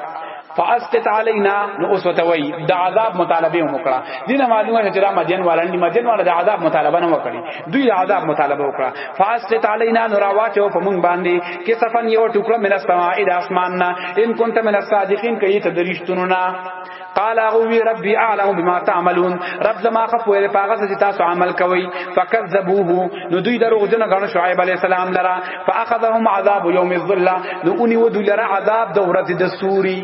فاسقط علینا نو اوس وته وای د عذاب مطالبه وکړه دینه معلومه چې دا مدین والان دي مدین والا د عذاب مطالبه نه وکړي دوی د عذاب مطالبه وکړه فاسقط علینا نو راواچو په مونږ باندې کې صفن یو ټوکړه من السماء د اسمان نه ان كنت من الصادقین کایت دریشتونو نه قال اوی ربی اعلم بما تعملون رب زما خف ویل پاغه چې تاسو عمل کوي فکذبوه نو دوی دروغ جن غنو شعیب علی السلام لرا فاخذهم عذاب یوم الظلہ نو اونی ودو لرا عذاب د ورځ د سوري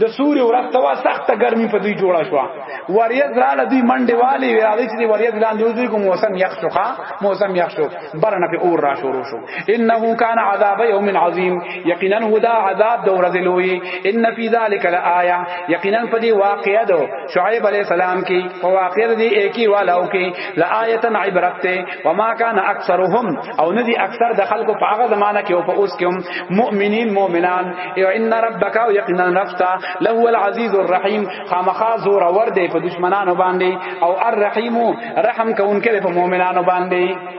د سوري ورځ توا سخت ګرمي په دوی جوړه شو وریز را لدی منډه والی وی هغه چې وریز لاندې وځي کوم موسم یخشخه موسم یخشو برنه په اور را شروع شو انه کان عذاب یوم عظیم یقینا هدا عذاب د ورځ لوی ان فی ذلک لآیه یقینا په دې واقعې دو شعیب علی السلام کې په واقعې دې ایکی والو کې لآیه عبرت وما كان اکثرهم او ندی اکثر د خلکو په هغه زمانہ کې او په اوس کې هم مؤمنین مؤمنان او ان ربک او یقینا نفتا له هو العزیز الرحیم خامخا زور ور دی په دشمنانو باندې او الرحیم رحم کوونکې په مؤمنانو باندې